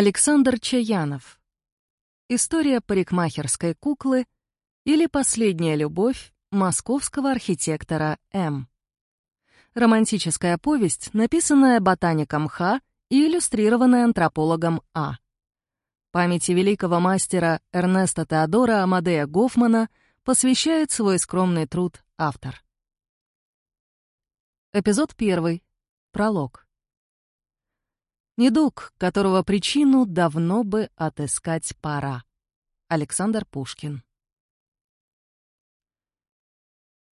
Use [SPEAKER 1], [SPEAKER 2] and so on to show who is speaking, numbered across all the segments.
[SPEAKER 1] Александр Чаянов. История парикмахерской куклы или последняя любовь московского архитектора М. Романтическая повесть, написанная ботаником Х и иллюстрированная антропологом А. Памяти великого мастера Эрнеста Теодора Амадея Гофмана посвящает свой скромный труд автор. Эпизод первый. Пролог. Недуг, которого причину давно бы отыскать пора. Александр Пушкин.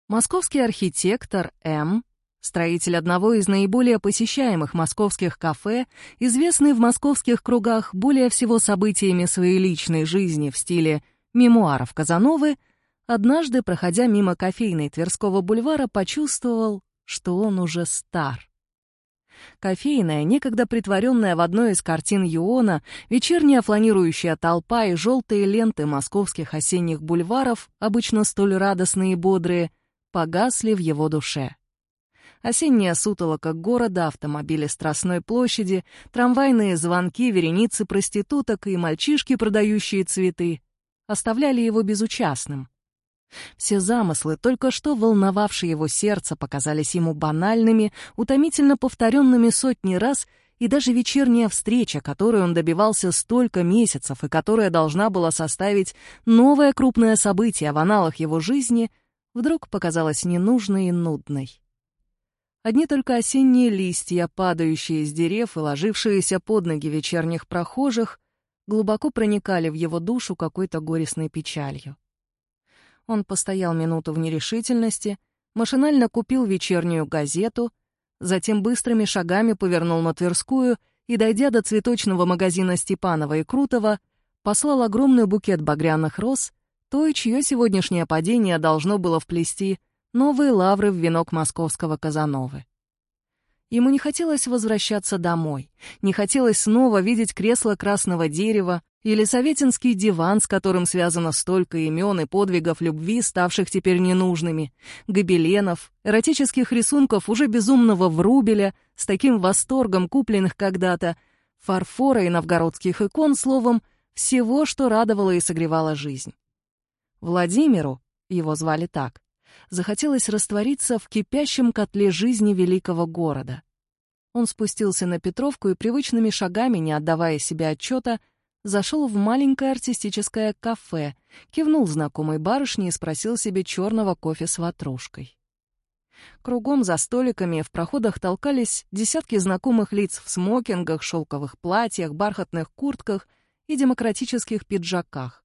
[SPEAKER 1] Московский архитектор М., строитель одного из наиболее посещаемых московских кафе, известный в московских кругах более всего событиями своей личной жизни в стиле мемуаров Казановы, однажды, проходя мимо кофейной Тверского бульвара, почувствовал, что он уже стар. Кофейная, некогда притворенная в одной из картин Юона, вечерняя фланирующая толпа и желтые ленты московских осенних бульваров, обычно столь радостные и бодрые, погасли в его душе. Осенняя сутолока города, автомобили Страстной площади, трамвайные звонки, вереницы проституток и мальчишки, продающие цветы, оставляли его безучастным. Все замыслы, только что волновавшие его сердце, показались ему банальными, утомительно повторенными сотни раз, и даже вечерняя встреча, которой он добивался столько месяцев и которая должна была составить новое крупное событие в аналах его жизни, вдруг показалась ненужной и нудной. Одни только осенние листья, падающие из дерев и ложившиеся под ноги вечерних прохожих, глубоко проникали в его душу какой-то горестной печалью. Он постоял минуту в нерешительности, машинально купил вечернюю газету, затем быстрыми шагами повернул на Тверскую и, дойдя до цветочного магазина Степанова и Крутого, послал огромный букет багряных роз, той, чье сегодняшнее падение должно было вплести новые лавры в венок московского Казановы. Ему не хотелось возвращаться домой, не хотелось снова видеть кресло красного дерева, или советинский диван, с которым связано столько имен и подвигов любви, ставших теперь ненужными, гобеленов, эротических рисунков уже безумного Врубеля, с таким восторгом купленных когда-то, фарфора и новгородских икон, словом, всего, что радовало и согревало жизнь. Владимиру, его звали так, захотелось раствориться в кипящем котле жизни великого города. Он спустился на Петровку и привычными шагами, не отдавая себе отчета, зашел в маленькое артистическое кафе, кивнул знакомой барышне и спросил себе черного кофе с ватрушкой. Кругом за столиками в проходах толкались десятки знакомых лиц в смокингах, шелковых платьях, бархатных куртках и демократических пиджаках.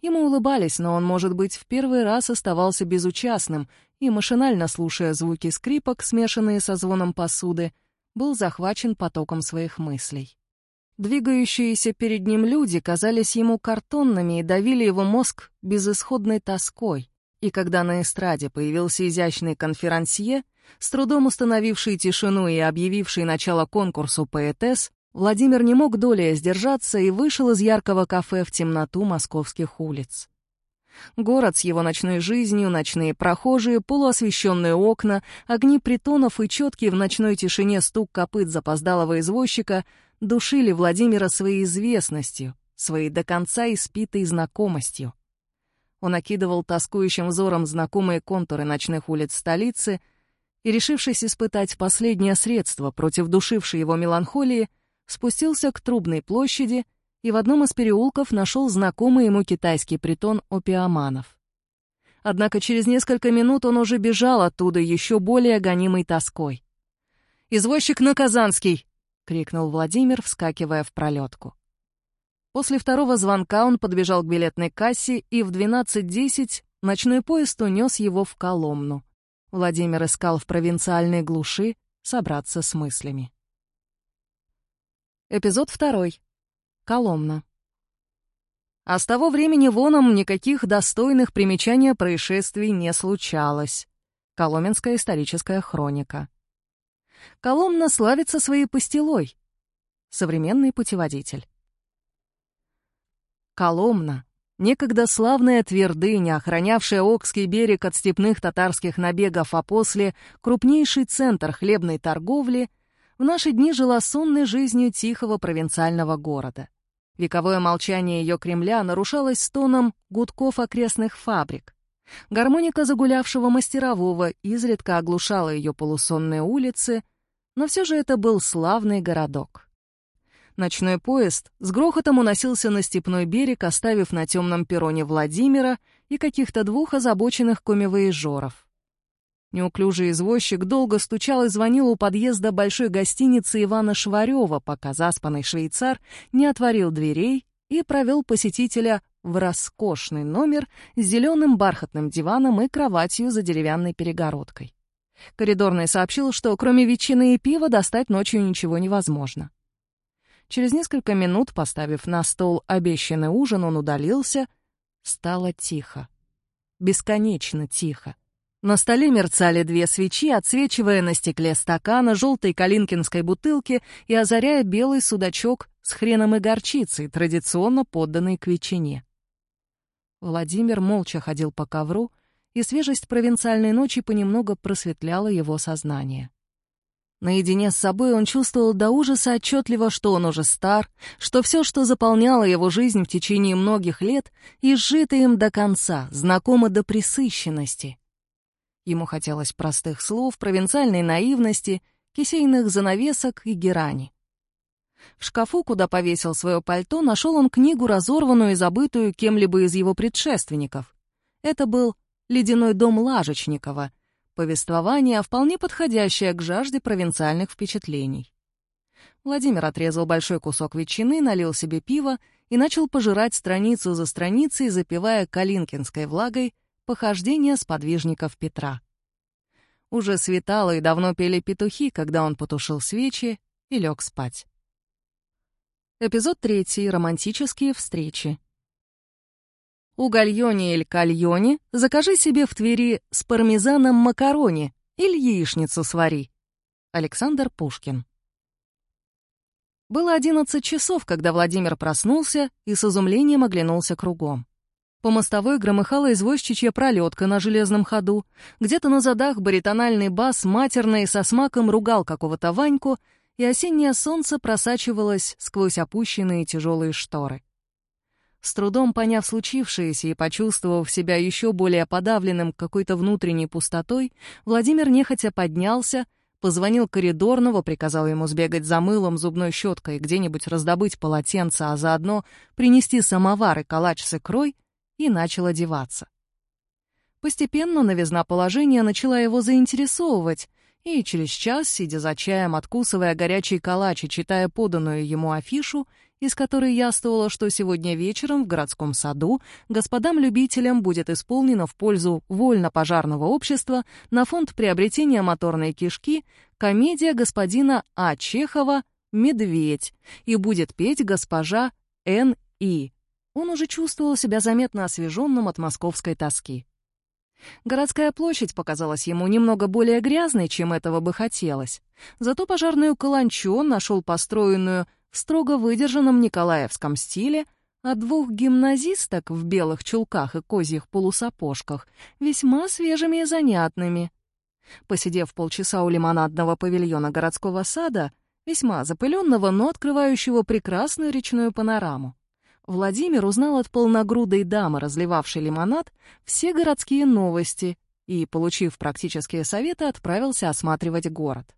[SPEAKER 1] Ему улыбались, но он, может быть, в первый раз оставался безучастным и, машинально слушая звуки скрипок, смешанные со звоном посуды, был захвачен потоком своих мыслей. Двигающиеся перед ним люди казались ему картонными и давили его мозг безысходной тоской. И когда на эстраде появился изящный конферансье, с трудом установивший тишину и объявивший начало конкурсу поэтесс, Владимир не мог долей сдержаться и вышел из яркого кафе в темноту московских улиц. Город с его ночной жизнью, ночные прохожие, полуосвещенные окна, огни притонов и четкий в ночной тишине стук копыт запоздалого извозчика душили Владимира своей известностью, своей до конца испитой знакомостью. Он окидывал тоскующим взором знакомые контуры ночных улиц столицы и, решившись испытать последнее средство против душившей его меланхолии, спустился к Трубной площади и в одном из переулков нашел знакомый ему китайский притон опиоманов. Однако через несколько минут он уже бежал оттуда еще более гонимой тоской. «Извозчик на Казанский!» — крикнул Владимир, вскакивая в пролетку. После второго звонка он подбежал к билетной кассе, и в 12.10 ночной поезд унес его в Коломну. Владимир искал в провинциальной глуши собраться с мыслями. Эпизод второй. Коломна. А с того времени воном никаких достойных примечания происшествий не случалось. Коломенская историческая хроника. Коломна славится своей пастилой. Современный путеводитель. Коломна, некогда славная твердыня, охранявшая Окский берег от степных татарских набегов, а после крупнейший центр хлебной торговли, в наши дни жила сонной жизнью тихого провинциального города. Вековое молчание ее Кремля нарушалось стоном гудков окрестных фабрик. Гармоника загулявшего мастерового изредка оглушала ее полусонные улицы, но все же это был славный городок. Ночной поезд с грохотом уносился на степной берег, оставив на темном перроне Владимира и каких-то двух озабоченных комивоежоров. Неуклюжий извозчик долго стучал и звонил у подъезда большой гостиницы Ивана Шварева, пока заспанный швейцар не отворил дверей и провел посетителя в роскошный номер с зеленым бархатным диваном и кроватью за деревянной перегородкой. Коридорный сообщил, что кроме ветчины и пива достать ночью ничего невозможно. Через несколько минут, поставив на стол обещанный ужин, он удалился. Стало тихо. Бесконечно тихо. На столе мерцали две свечи, отсвечивая на стекле стакана желтой калинкинской бутылки и озаряя белый судачок с хреном и горчицей, традиционно подданный к ветчине. Владимир молча ходил по ковру, и свежесть провинциальной ночи понемногу просветляла его сознание. Наедине с собой он чувствовал до ужаса отчетливо, что он уже стар, что все, что заполняло его жизнь в течение многих лет, изжито им до конца, знакомо до присыщенности — Ему хотелось простых слов, провинциальной наивности, кисейных занавесок и герани. В шкафу, куда повесил свое пальто, нашел он книгу, разорванную и забытую кем-либо из его предшественников. Это был «Ледяной дом Лажечникова», повествование, вполне подходящее к жажде провинциальных впечатлений. Владимир отрезал большой кусок ветчины, налил себе пиво и начал пожирать страницу за страницей, запивая калинкинской влагой Похождения сподвижников Петра. Уже светало и давно пели петухи, когда он потушил свечи и лег спать. Эпизод третий. Романтические встречи. У Гальони или Кальони закажи себе в Твери с пармезаном макарони или яичницу свари. Александр Пушкин. Было одиннадцать часов, когда Владимир проснулся и с изумлением оглянулся кругом. По мостовой громыхала извозчичья пролетка на железном ходу. Где-то на задах баритональный бас матерный со смаком ругал какого-то Ваньку, и осеннее солнце просачивалось сквозь опущенные тяжелые шторы. С трудом поняв случившееся и почувствовав себя еще более подавленным какой-то внутренней пустотой, Владимир нехотя поднялся, позвонил коридорного, приказал ему сбегать за мылом, зубной щеткой, где-нибудь раздобыть полотенце, а заодно принести самовар и калач с икрой, и начал одеваться. Постепенно новизна положения начала его заинтересовывать, и через час, сидя за чаем, откусывая горячий калач и читая поданную ему афишу, из которой яствовало, что сегодня вечером в городском саду господам-любителям будет исполнено в пользу вольно-пожарного общества на фонд приобретения моторной кишки комедия господина А. Чехова «Медведь» и будет петь госпожа Н. И он уже чувствовал себя заметно освеженным от московской тоски. Городская площадь показалась ему немного более грязной, чем этого бы хотелось. Зато пожарную каланчу он нашел построенную в строго выдержанном николаевском стиле от двух гимназисток в белых чулках и козьих полусапожках, весьма свежими и занятными. Посидев полчаса у лимонадного павильона городского сада, весьма запыленного, но открывающего прекрасную речную панораму, Владимир узнал от полногрудой дамы, разливавшей лимонад, все городские новости и, получив практические советы, отправился осматривать город.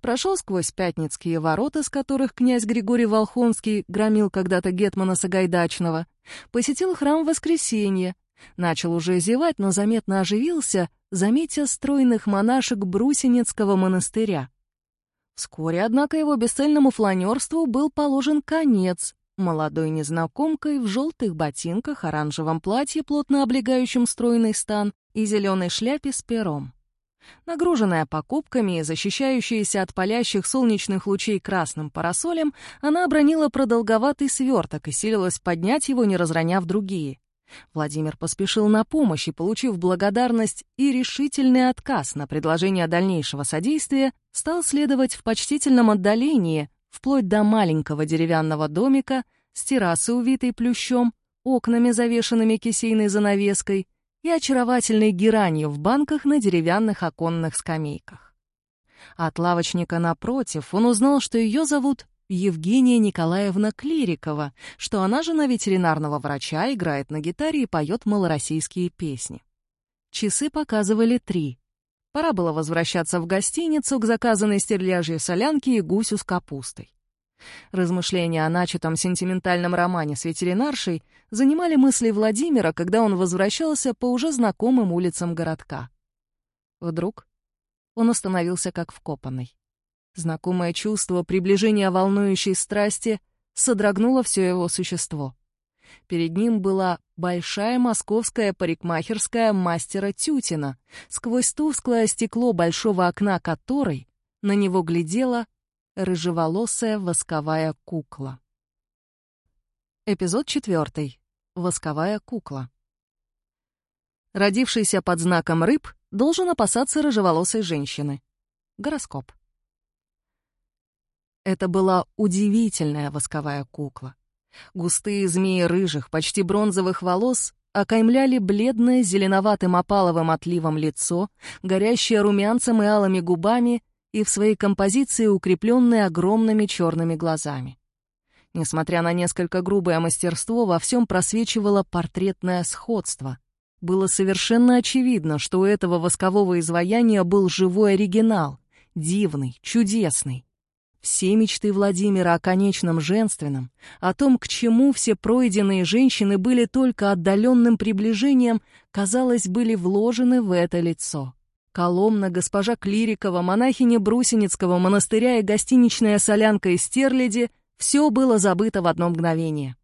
[SPEAKER 1] Прошел сквозь Пятницкие ворота, с которых князь Григорий Волхонский громил когда-то Гетмана Сагайдачного, посетил храм Воскресенья, начал уже зевать, но заметно оживился, заметя стройных монашек Брусенецкого монастыря. Вскоре, однако, его бесцельному фланерству был положен конец, молодой незнакомкой в желтых ботинках, оранжевом платье, плотно облегающем стройный стан, и зеленой шляпе с пером. Нагруженная покупками и защищающаяся от палящих солнечных лучей красным парасолем, она обронила продолговатый сверток и силилась поднять его, не разроняв другие. Владимир поспешил на помощь и, получив благодарность и решительный отказ на предложение дальнейшего содействия, стал следовать в почтительном отдалении, вплоть до маленького деревянного домика с террасой, увитой плющом, окнами, завешенными кисейной занавеской и очаровательной геранью в банках на деревянных оконных скамейках. От лавочника напротив он узнал, что ее зовут Евгения Николаевна Клирикова, что она жена ветеринарного врача, играет на гитаре и поет малороссийские песни. Часы показывали три. Пора было возвращаться в гостиницу к заказанной стерляжьей солянке и гусю с капустой. Размышления о начатом сентиментальном романе с ветеринаршей занимали мысли Владимира, когда он возвращался по уже знакомым улицам городка. Вдруг он остановился как вкопанный. Знакомое чувство приближения волнующей страсти содрогнуло все его существо. Перед ним была большая московская парикмахерская мастера Тютина, сквозь тусклое стекло большого окна которой на него глядела рыжеволосая восковая кукла. Эпизод четвертый. Восковая кукла. Родившийся под знаком рыб должен опасаться рыжеволосой женщины. Гороскоп. Это была удивительная восковая кукла. Густые змеи рыжих, почти бронзовых волос окаймляли бледное зеленоватым опаловым отливом лицо, горящее румянцем и алыми губами и в своей композиции укрепленные огромными черными глазами. Несмотря на несколько грубое мастерство, во всем просвечивало портретное сходство. Было совершенно очевидно, что у этого воскового изваяния был живой оригинал, дивный, чудесный. Все мечты Владимира о конечном женственном, о том, к чему все пройденные женщины были только отдаленным приближением, казалось, были вложены в это лицо. Коломна, госпожа Клирикова, монахиня Брусеницкого монастыря и гостиничная солянка из Стерляди — все было забыто в одно мгновение.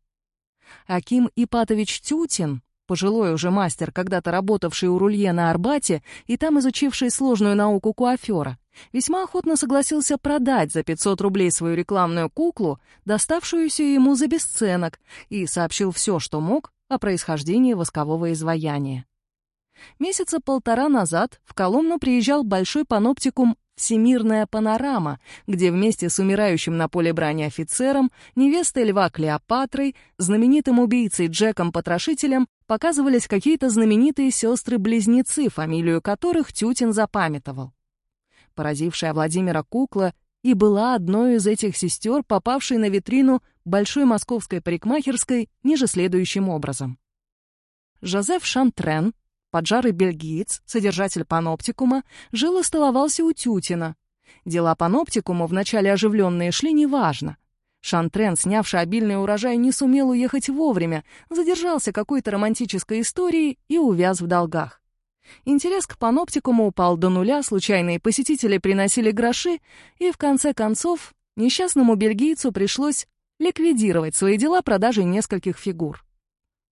[SPEAKER 1] Аким Ипатович Тютин, пожилой уже мастер, когда-то работавший у Рулье на Арбате и там изучивший сложную науку куафера, весьма охотно согласился продать за 500 рублей свою рекламную куклу, доставшуюся ему за бесценок, и сообщил все, что мог о происхождении воскового изваяния. Месяца полтора назад в Коломну приезжал большой паноптикум «Всемирная панорама», где вместе с умирающим на поле брани офицером, невестой льва Клеопатрой, знаменитым убийцей Джеком Потрошителем показывались какие-то знаменитые сестры-близнецы, фамилию которых Тютин запамятовал поразившая Владимира кукла, и была одной из этих сестер, попавшей на витрину большой московской парикмахерской ниже следующим образом. Жозеф Шантрен, поджарый бельгиец, содержатель паноптикума, жил и столовался у Тютина. Дела паноптикума, вначале оживленные, шли неважно. Шантрен, снявший обильный урожай, не сумел уехать вовремя, задержался какой-то романтической историей и увяз в долгах. Интерес к паноптикуму упал до нуля, случайные посетители приносили гроши, и в конце концов несчастному бельгийцу пришлось ликвидировать свои дела продажей нескольких фигур.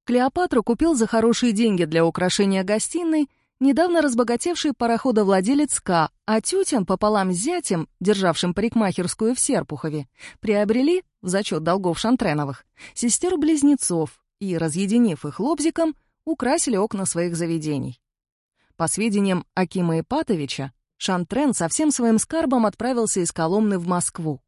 [SPEAKER 1] Клеопатру купил за хорошие деньги для украшения гостиной недавно разбогатевший пароходовладелец К, а Тютин пополам с зятем, державшим парикмахерскую в Серпухове, приобрели, в зачет долгов Шантреновых, сестер-близнецов и, разъединив их лобзиком, украсили окна своих заведений. По сведениям Акима Ипатовича, Шантрен со всем своим скарбом отправился из Коломны в Москву.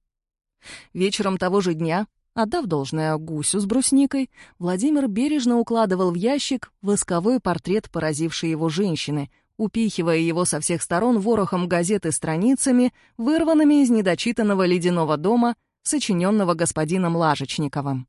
[SPEAKER 1] Вечером того же дня, отдав должное гусю с брусникой, Владимир бережно укладывал в ящик восковой портрет поразившей его женщины, упихивая его со всех сторон ворохом газет и страницами, вырванными из недочитанного ледяного дома, сочиненного господином Лажечниковым.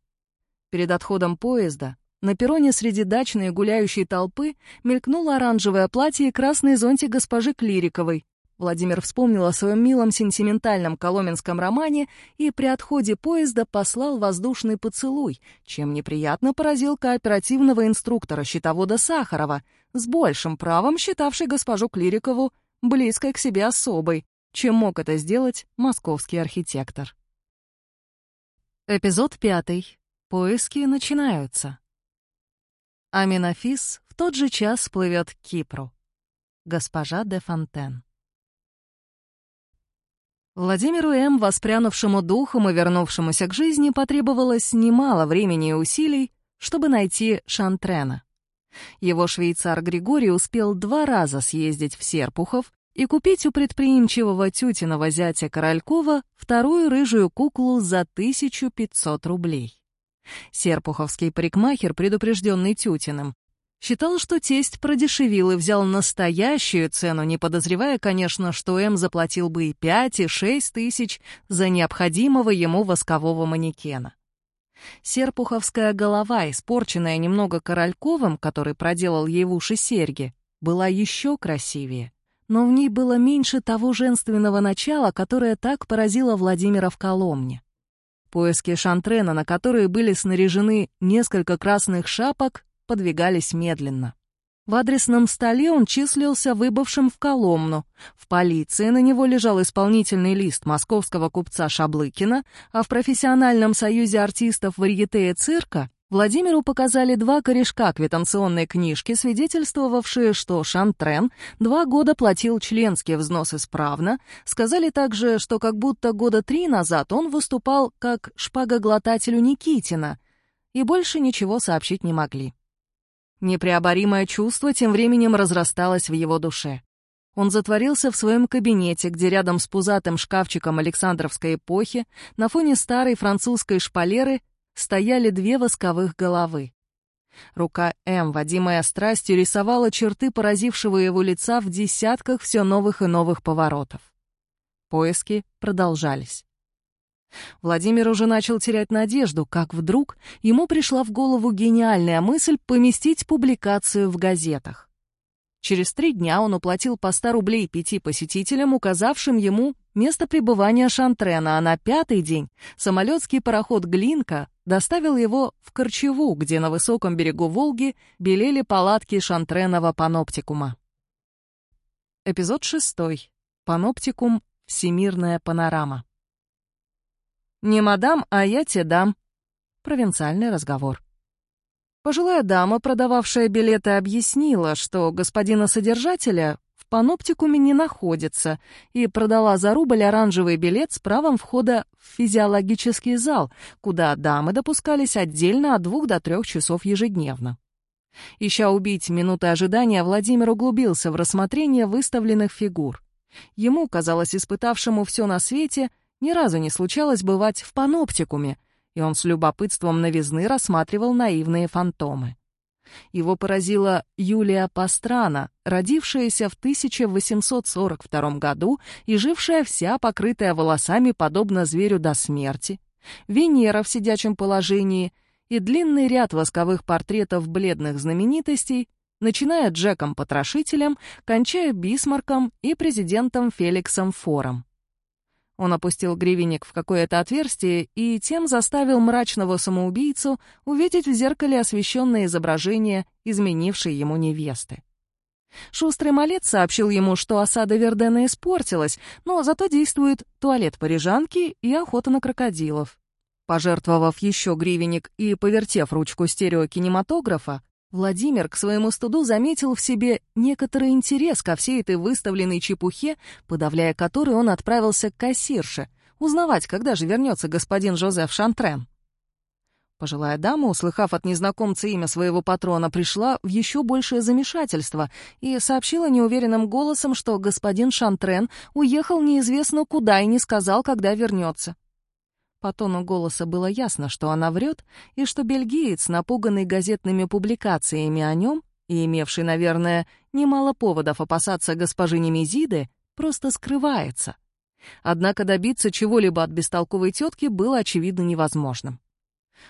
[SPEAKER 1] Перед отходом поезда на перроне среди дачной гуляющей толпы мелькнуло оранжевое платье и красный зонтик госпожи Клириковой. Владимир вспомнил о своем милом сентиментальном коломенском романе и при отходе поезда послал воздушный поцелуй, чем неприятно поразил кооперативного инструктора счетовода Сахарова, с большим правом считавший госпожу Клирикову близкой к себе особой, чем мог это сделать московский архитектор. Эпизод пятый. Поиски начинаются. Аминофис в тот же час плывет к Кипру. Госпожа де Фонтен. Владимиру М., воспрянувшему духом и вернувшемуся к жизни, потребовалось немало времени и усилий, чтобы найти Шантрена. Его швейцар Григорий успел два раза съездить в Серпухов и купить у предприимчивого тютиного зятя Королькова вторую рыжую куклу за 1500 рублей. Серпуховский парикмахер, предупрежденный Тютиным, Считал, что тесть продешевил и взял настоящую цену, не подозревая, конечно, что М заплатил бы и пять, и шесть тысяч за необходимого ему воскового манекена. Серпуховская голова, испорченная немного Корольковым, который проделал ей в уши серьги, была еще красивее. Но в ней было меньше того женственного начала, которое так поразило Владимира в Коломне. Поиски Шантрена, на которые были снаряжены несколько красных шапок, подвигались медленно. В адресном столе он числился выбывшим в Коломну. В полиции на него лежал исполнительный лист московского купца Шаблыкина, а в профессиональном союзе артистов варьете и цирка Владимиру показали два корешка квитанционной книжки, свидетельствовавшие, что Шантрен два года платил членские взносы исправно. Сказали также, что как будто года три назад он выступал как шпагоглотателю Никитина, и больше ничего сообщить не могли. Непреоборимое чувство тем временем разрасталось в его душе. Он затворился в своем кабинете, где рядом с пузатым шкафчиком Александровской эпохи на фоне старой французской шпалеры стояли две восковых головы. Рука М, водимая страстью, рисовала черты поразившего его лица в десятках все новых и новых поворотов. Поиски продолжались. Владимир уже начал терять надежду, как вдруг ему пришла в голову гениальная мысль поместить публикацию в газетах. Через три дня он уплатил по 100 рублей пяти посетителям, указавшим ему место пребывания Шантрена, а на пятый день самолетский пароход «Глинка» доставил его в Корчеву, где на высоком берегу Волги белели палатки Шантренова паноптикума. Эпизод шестой. Паноптикум «Всемирная панорама». «Не мадам, а я те дам». Провинциальный разговор. Пожилая дама, продававшая билеты, объяснила, что господина содержателя в паноптикуме не находится, и продала за рубль оранжевый билет с правом входа в физиологический зал, куда дамы допускались отдельно от двух до трех часов ежедневно. Ища убить минуты ожидания, Владимир углубился в рассмотрение выставленных фигур. Ему, казалось испытавшему все на свете, ни разу не случалось бывать в паноптикуме, и он с любопытством новизны рассматривал наивные фантомы. Его поразила Юлия Пастрана, родившаяся в 1842 году и жившая вся покрытая волосами, подобно зверю до смерти, Венера в сидячем положении и длинный ряд восковых портретов бледных знаменитостей, начиная Джеком-потрошителем, кончая Бисмарком и президентом Феликсом Фором. Он опустил гривенник в какое-то отверстие и тем заставил мрачного самоубийцу увидеть в зеркале освещенное изображение изменившей ему невесты. Шустрый малец сообщил ему, что осада Вердена испортилась, но зато действует туалет парижанки и охота на крокодилов. Пожертвовав еще гривенник и повертев ручку стереокинематографа, Владимир к своему студу заметил в себе некоторый интерес ко всей этой выставленной чепухе, подавляя который он отправился к кассирше, узнавать, когда же вернется господин Жозеф Шантрен. Пожилая дама, услыхав от незнакомца имя своего патрона, пришла в еще большее замешательство и сообщила неуверенным голосом, что господин Шантрен уехал неизвестно куда и не сказал, когда вернется. По тону голоса было ясно, что она врет, и что бельгиец, напуганный газетными публикациями о нем и имевший, наверное, немало поводов опасаться госпожи Немезиды, просто скрывается. Однако добиться чего-либо от бестолковой тетки было, очевидно, невозможным.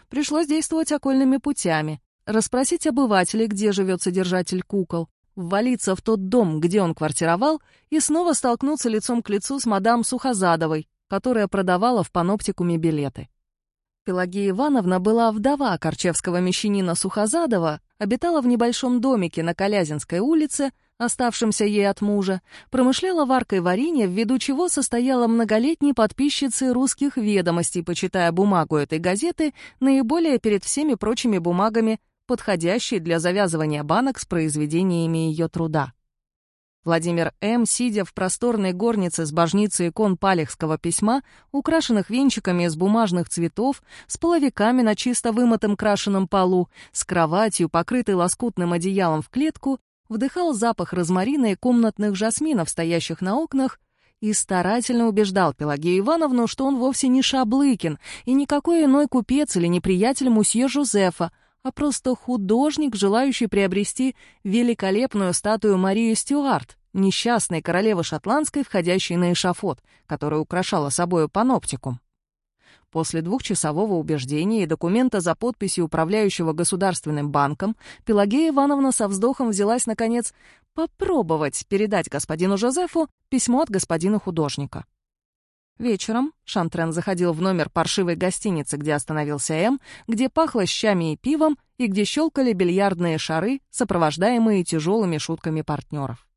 [SPEAKER 1] Пришлось действовать окольными путями, расспросить обывателей, где живет содержатель кукол, ввалиться в тот дом, где он квартировал, и снова столкнуться лицом к лицу с мадам Сухозадовой, которая продавала в паноптикуме билеты. Пелагея Ивановна была вдова корчевского мещанина Сухозадова, обитала в небольшом домике на Колязинской улице, оставшемся ей от мужа, промышляла варкой варенья, ввиду чего состояла многолетней подписчицей русских ведомостей, почитая бумагу этой газеты наиболее перед всеми прочими бумагами, подходящей для завязывания банок с произведениями ее труда. Владимир М., сидя в просторной горнице с божницей икон Палехского письма, украшенных венчиками из бумажных цветов, с половиками на чисто вымытом крашеном полу, с кроватью, покрытой лоскутным одеялом в клетку, вдыхал запах розмарина и комнатных жасминов, стоящих на окнах, и старательно убеждал Пелагею Ивановну, что он вовсе не Шаблыкин и никакой иной купец или неприятель мусье Жозефа, а просто художник, желающий приобрести великолепную статую Марии Стюарт, несчастной королевы шотландской, входящей на эшафот, которая украшала собою паноптикум. После двухчасового убеждения и документа за подписью управляющего государственным банком, Пелагея Ивановна со вздохом взялась, наконец, попробовать передать господину Жозефу письмо от господина художника. Вечером Шантрен заходил в номер паршивой гостиницы, где остановился М, где пахло щами и пивом и где щелкали бильярдные шары, сопровождаемые тяжелыми шутками партнеров.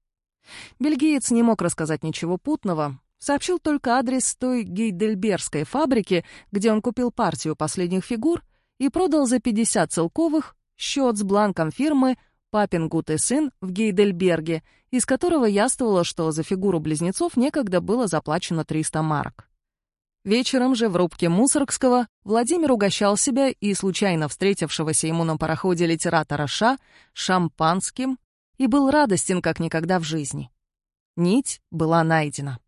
[SPEAKER 1] Бельгиец не мог рассказать ничего путного, сообщил только адрес той гейдельбергской фабрики, где он купил партию последних фигур и продал за 50 целковых счет с бланком фирмы «Папин Гут и сын» в Гейдельберге из которого яствовало, что за фигуру близнецов некогда было заплачено 300 марок. Вечером же в рубке Мусоргского Владимир угощал себя и случайно встретившегося ему на пароходе литератора Ша шампанским и был радостен как никогда в жизни. Нить была найдена.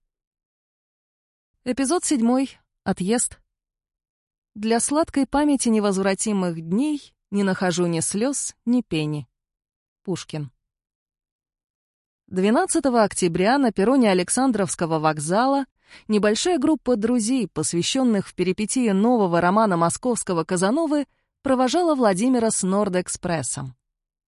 [SPEAKER 1] Эпизод седьмой. Отъезд. Для сладкой памяти невозвратимых дней не нахожу ни слез, ни пени. Пушкин. 12 октября на перроне Александровского вокзала небольшая группа друзей, посвященных в перипетии нового романа московского Казановы, провожала Владимира с Норд-экспрессом.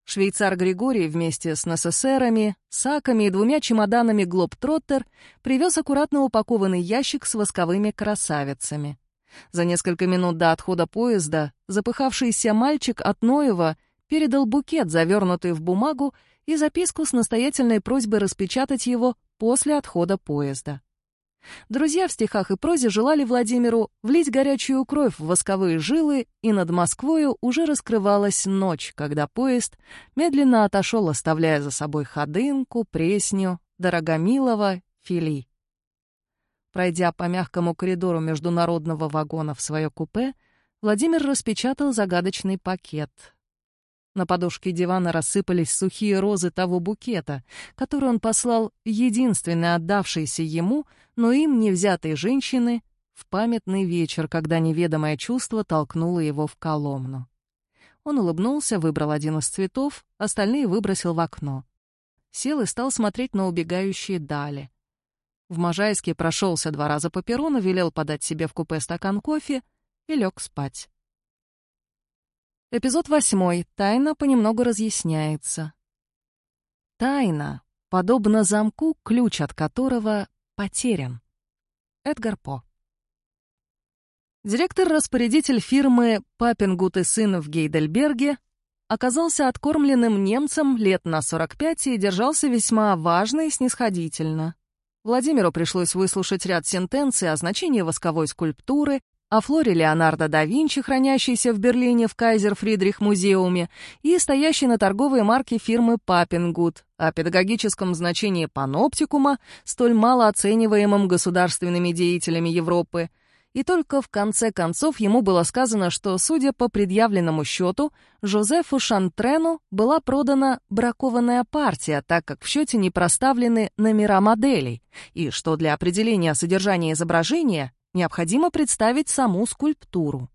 [SPEAKER 1] Швейцар Григорий вместе с НССРами, саками и двумя чемоданами «Глобтроттер» привез аккуратно упакованный ящик с восковыми красавицами. За несколько минут до отхода поезда запыхавшийся мальчик от Ноева передал букет, завернутый в бумагу, и записку с настоятельной просьбой распечатать его после отхода поезда. Друзья в стихах и прозе желали Владимиру влить горячую кровь в восковые жилы, и над Москвою уже раскрывалась ночь, когда поезд медленно отошел, оставляя за собой Ходынку, Пресню, Дорогомилова, Фили. Пройдя по мягкому коридору международного вагона в свое купе, Владимир распечатал загадочный пакет — на подушке дивана рассыпались сухие розы того букета, который он послал единственной отдавшейся ему, но им не взятой женщины, в памятный вечер, когда неведомое чувство толкнуло его в Коломну. Он улыбнулся, выбрал один из цветов, остальные выбросил в окно. Сел и стал смотреть на убегающие дали. В Можайске прошелся два раза по перрону, велел подать себе в купе стакан кофе и лег спать. Эпизод восьмой. Тайна понемногу разъясняется. Тайна, подобно замку, ключ от которого потерян. Эдгар По. Директор-распорядитель фирмы «Папингут и сын» в Гейдельберге оказался откормленным немцем лет на 45 и держался весьма важно и снисходительно. Владимиру пришлось выслушать ряд сентенций о значении восковой скульптуры, о флоре Леонардо да Винчи, хранящейся в Берлине в Кайзер-Фридрих-музеуме, и стоящей на торговой марке фирмы «Папингуд», о педагогическом значении паноптикума, столь мало оцениваемом государственными деятелями Европы. И только в конце концов ему было сказано, что, судя по предъявленному счету, Жозефу Шантрену была продана бракованная партия, так как в счете не проставлены номера моделей, и что для определения содержания изображения Необходимо представить саму скульптуру.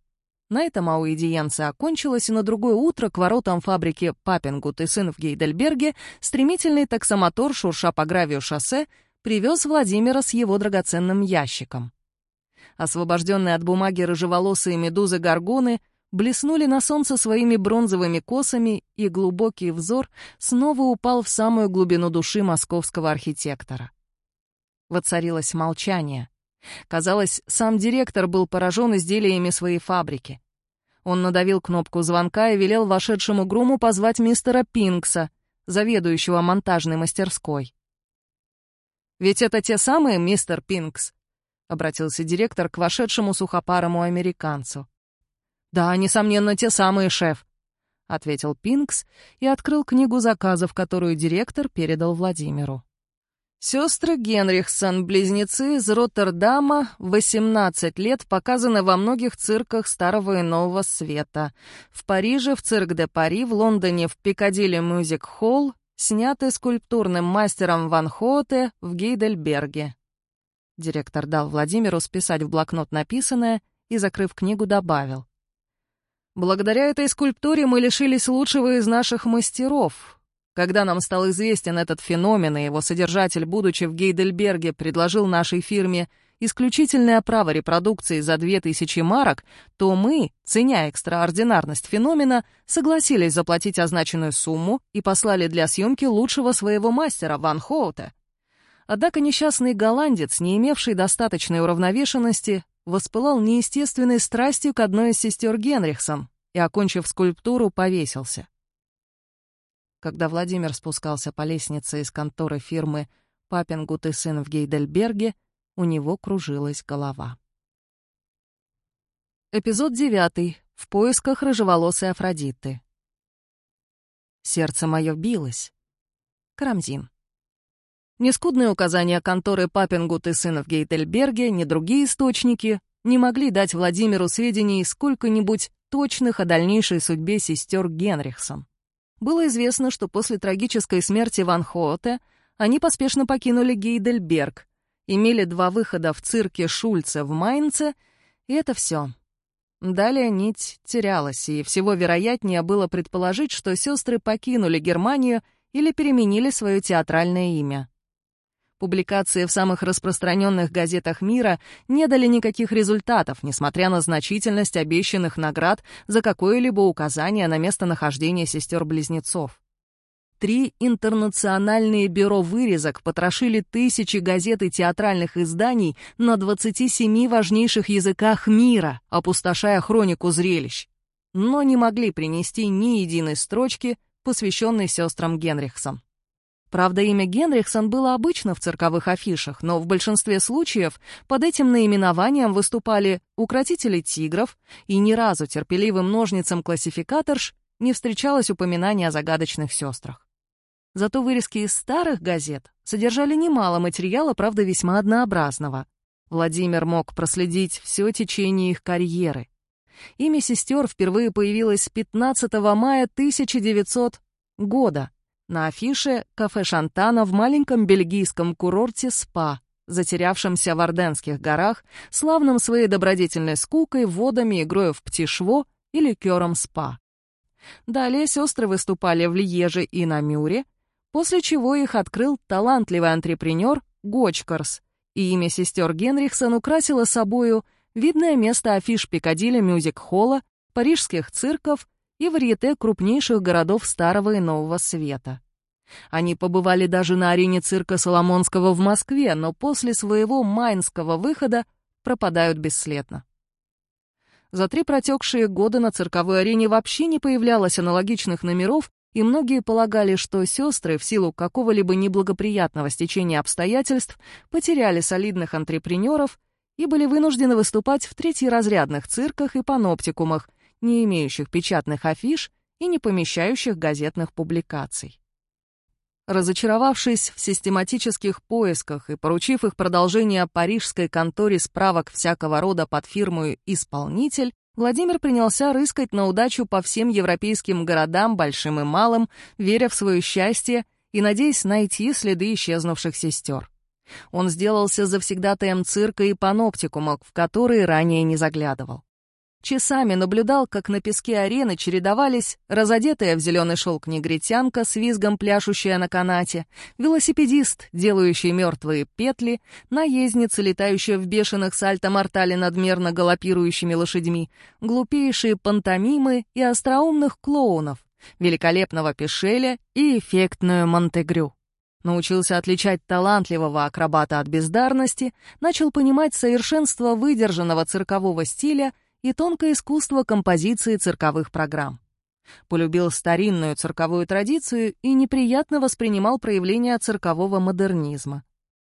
[SPEAKER 1] На этом аудиенция окончилась, и на другое утро к воротам фабрики «Папингут и сын» в Гейдельберге стремительный таксомотор, шурша по гравию шоссе, привез Владимира с его драгоценным ящиком. Освобожденные от бумаги рыжеволосые медузы-горгоны блеснули на солнце своими бронзовыми косами, и глубокий взор снова упал в самую глубину души московского архитектора. Воцарилось молчание. Казалось, сам директор был поражен изделиями своей фабрики. Он надавил кнопку звонка и велел вошедшему груму позвать мистера Пинкса, заведующего монтажной мастерской. «Ведь это те самые, мистер Пинкс?» — обратился директор к вошедшему сухопарому американцу. «Да, несомненно, те самые, шеф», — ответил Пинкс и открыл книгу заказов, которую директор передал Владимиру. Сестры Генрихсон, близнецы из Роттердама, 18 лет, показаны во многих цирках Старого и Нового Света. В Париже в цирк де Пари, в Лондоне в Пикадилли Мюзик Холл, сняты скульптурным мастером Ван Хоте в Гейдельберге. Директор дал Владимиру списать в блокнот написанное и, закрыв книгу, добавил. Благодаря этой скульптуре мы лишились лучшего из наших мастеров. Когда нам стал известен этот феномен, и его содержатель, будучи в Гейдельберге, предложил нашей фирме исключительное право репродукции за 2000 марок, то мы, ценя экстраординарность феномена, согласились заплатить означенную сумму и послали для съемки лучшего своего мастера Ван Хоута. Однако несчастный голландец, не имевший достаточной уравновешенности, воспылал неестественной страстью к одной из сестер Генрихсон и, окончив скульптуру, повесился. Когда Владимир спускался по лестнице из конторы фирмы «Папингут и сын» в Гейдельберге, у него кружилась голова. Эпизод девятый. В поисках рыжеволосой Афродиты. Сердце мое билось. Карамзин. Нескудные указания конторы Папингут и сына в Гейтельберге, ни другие источники не могли дать Владимиру сведений сколько-нибудь точных о дальнейшей судьбе сестер Генрихсон. Было известно, что после трагической смерти Ван Хоте они поспешно покинули Гейдельберг, имели два выхода в цирке Шульца в Майнце, и это все. Далее нить терялась, и всего вероятнее было предположить, что сестры покинули Германию или переменили свое театральное имя. Публикации в самых распространенных газетах мира не дали никаких результатов, несмотря на значительность обещанных наград за какое-либо указание на местонахождение сестер-близнецов. Три интернациональные бюро вырезок потрошили тысячи газет и театральных изданий на 27 важнейших языках мира, опустошая хронику зрелищ, но не могли принести ни единой строчки, посвященной сестрам Генрихсам. Правда, имя Генрихсон было обычно в цирковых афишах, но в большинстве случаев под этим наименованием выступали укротители тигров, и ни разу терпеливым ножницам классификаторш не встречалось упоминания о загадочных сестрах. Зато вырезки из старых газет содержали немало материала, правда, весьма однообразного. Владимир мог проследить все течение их карьеры. Имя сестер впервые появилось 15 мая 1900 года — на афише кафе Шантана в маленьком бельгийском курорте СПА, затерявшемся в Орденских горах, славным своей добродетельной скукой, водами, игрой в птишво и ликером СПА. Далее сестры выступали в Льеже и на Мюре, после чего их открыл талантливый антрепренер Гочкарс, и имя сестер Генрихсон украсило собою видное место афиш Пикадилли Мюзик-холла, парижских цирков и варьете крупнейших городов Старого и Нового Света. Они побывали даже на арене цирка Соломонского в Москве, но после своего майнского выхода пропадают бесследно. За три протекшие года на цирковой арене вообще не появлялось аналогичных номеров, и многие полагали, что сестры в силу какого-либо неблагоприятного стечения обстоятельств потеряли солидных антрепренеров и были вынуждены выступать в третьеразрядных цирках и паноптикумах, не имеющих печатных афиш и не помещающих газетных публикаций. Разочаровавшись в систематических поисках и поручив их продолжение парижской конторе справок всякого рода под фирмой «Исполнитель», Владимир принялся рыскать на удачу по всем европейским городам, большим и малым, веря в свое счастье и надеясь найти следы исчезнувших сестер. Он сделался завсегдатаем цирка и паноптикумов, в которые ранее не заглядывал. Часами наблюдал, как на песке арены чередовались разодетая в зеленый шелк негритянка с визгом пляшущая на канате, велосипедист, делающий мертвые петли, наездница, летающая в бешеных сальто-мортале надмерно галопирующими лошадьми, глупейшие пантомимы и остроумных клоунов, великолепного Пешеля и эффектную Монтегрю. Научился отличать талантливого акробата от бездарности, начал понимать совершенство выдержанного циркового стиля и тонкое искусство композиции цирковых программ. Полюбил старинную цирковую традицию и неприятно воспринимал проявления циркового модернизма.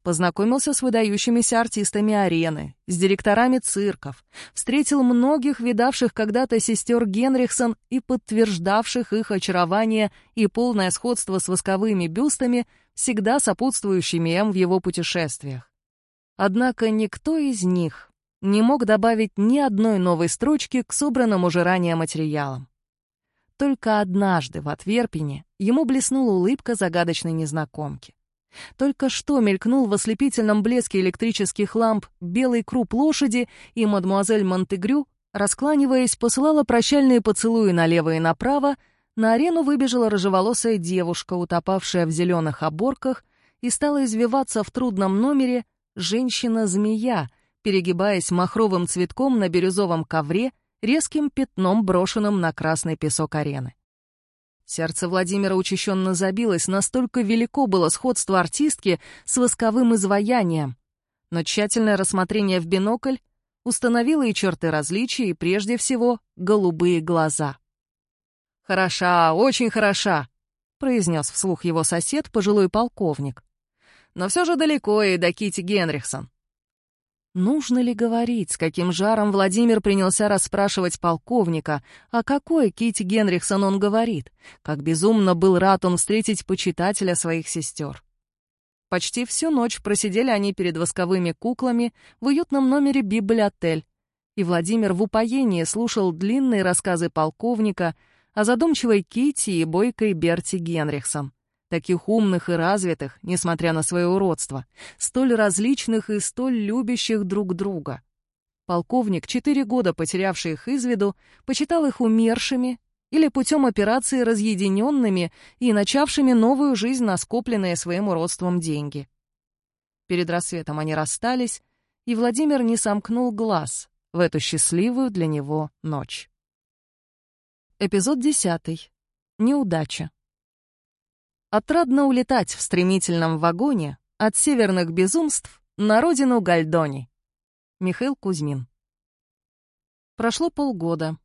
[SPEAKER 1] Познакомился с выдающимися артистами арены, с директорами цирков, встретил многих видавших когда-то сестер Генрихсон и подтверждавших их очарование и полное сходство с восковыми бюстами, всегда сопутствующими им в его путешествиях. Однако никто из них не мог добавить ни одной новой строчки к собранным уже ранее материалам. Только однажды в Отверпине ему блеснула улыбка загадочной незнакомки. Только что мелькнул в ослепительном блеске электрических ламп белый круп лошади, и мадемуазель Монтегрю Раскланиваясь, посылала прощальные поцелуи налево и направо, на арену выбежала рыжеволосая девушка, утопавшая в зеленых оборках, и стала извиваться в трудном номере женщина-змея, перегибаясь махровым цветком на бирюзовом ковре, резким пятном, брошенным на красный песок арены. Сердце Владимира учащенно забилось, настолько велико было сходство артистки с восковым изваянием. Но тщательное рассмотрение в бинокль установило и черты различий, и прежде всего голубые глаза. «Хороша, очень хороша», — произнес вслух его сосед, пожилой полковник. «Но все же далеко и до Кити Генрихсон. Нужно ли говорить, с каким жаром Владимир принялся расспрашивать полковника, о какой Кити Генрихсон он говорит, как безумно был рад он встретить почитателя своих сестер. Почти всю ночь просидели они перед восковыми куклами в уютном номере «Библиотель», и Владимир в упоении слушал длинные рассказы полковника о задумчивой Кити и бойкой Берти Генрихсон таких умных и развитых, несмотря на свое уродство, столь различных и столь любящих друг друга. Полковник, четыре года потерявший их из виду, почитал их умершими или путем операции разъединенными и начавшими новую жизнь на скопленные своим уродством деньги. Перед рассветом они расстались, и Владимир не сомкнул глаз в эту счастливую для него ночь. Эпизод десятый. Неудача. Отрадно улетать в стремительном вагоне от северных безумств на родину Гальдони. Михаил Кузьмин. Прошло полгода.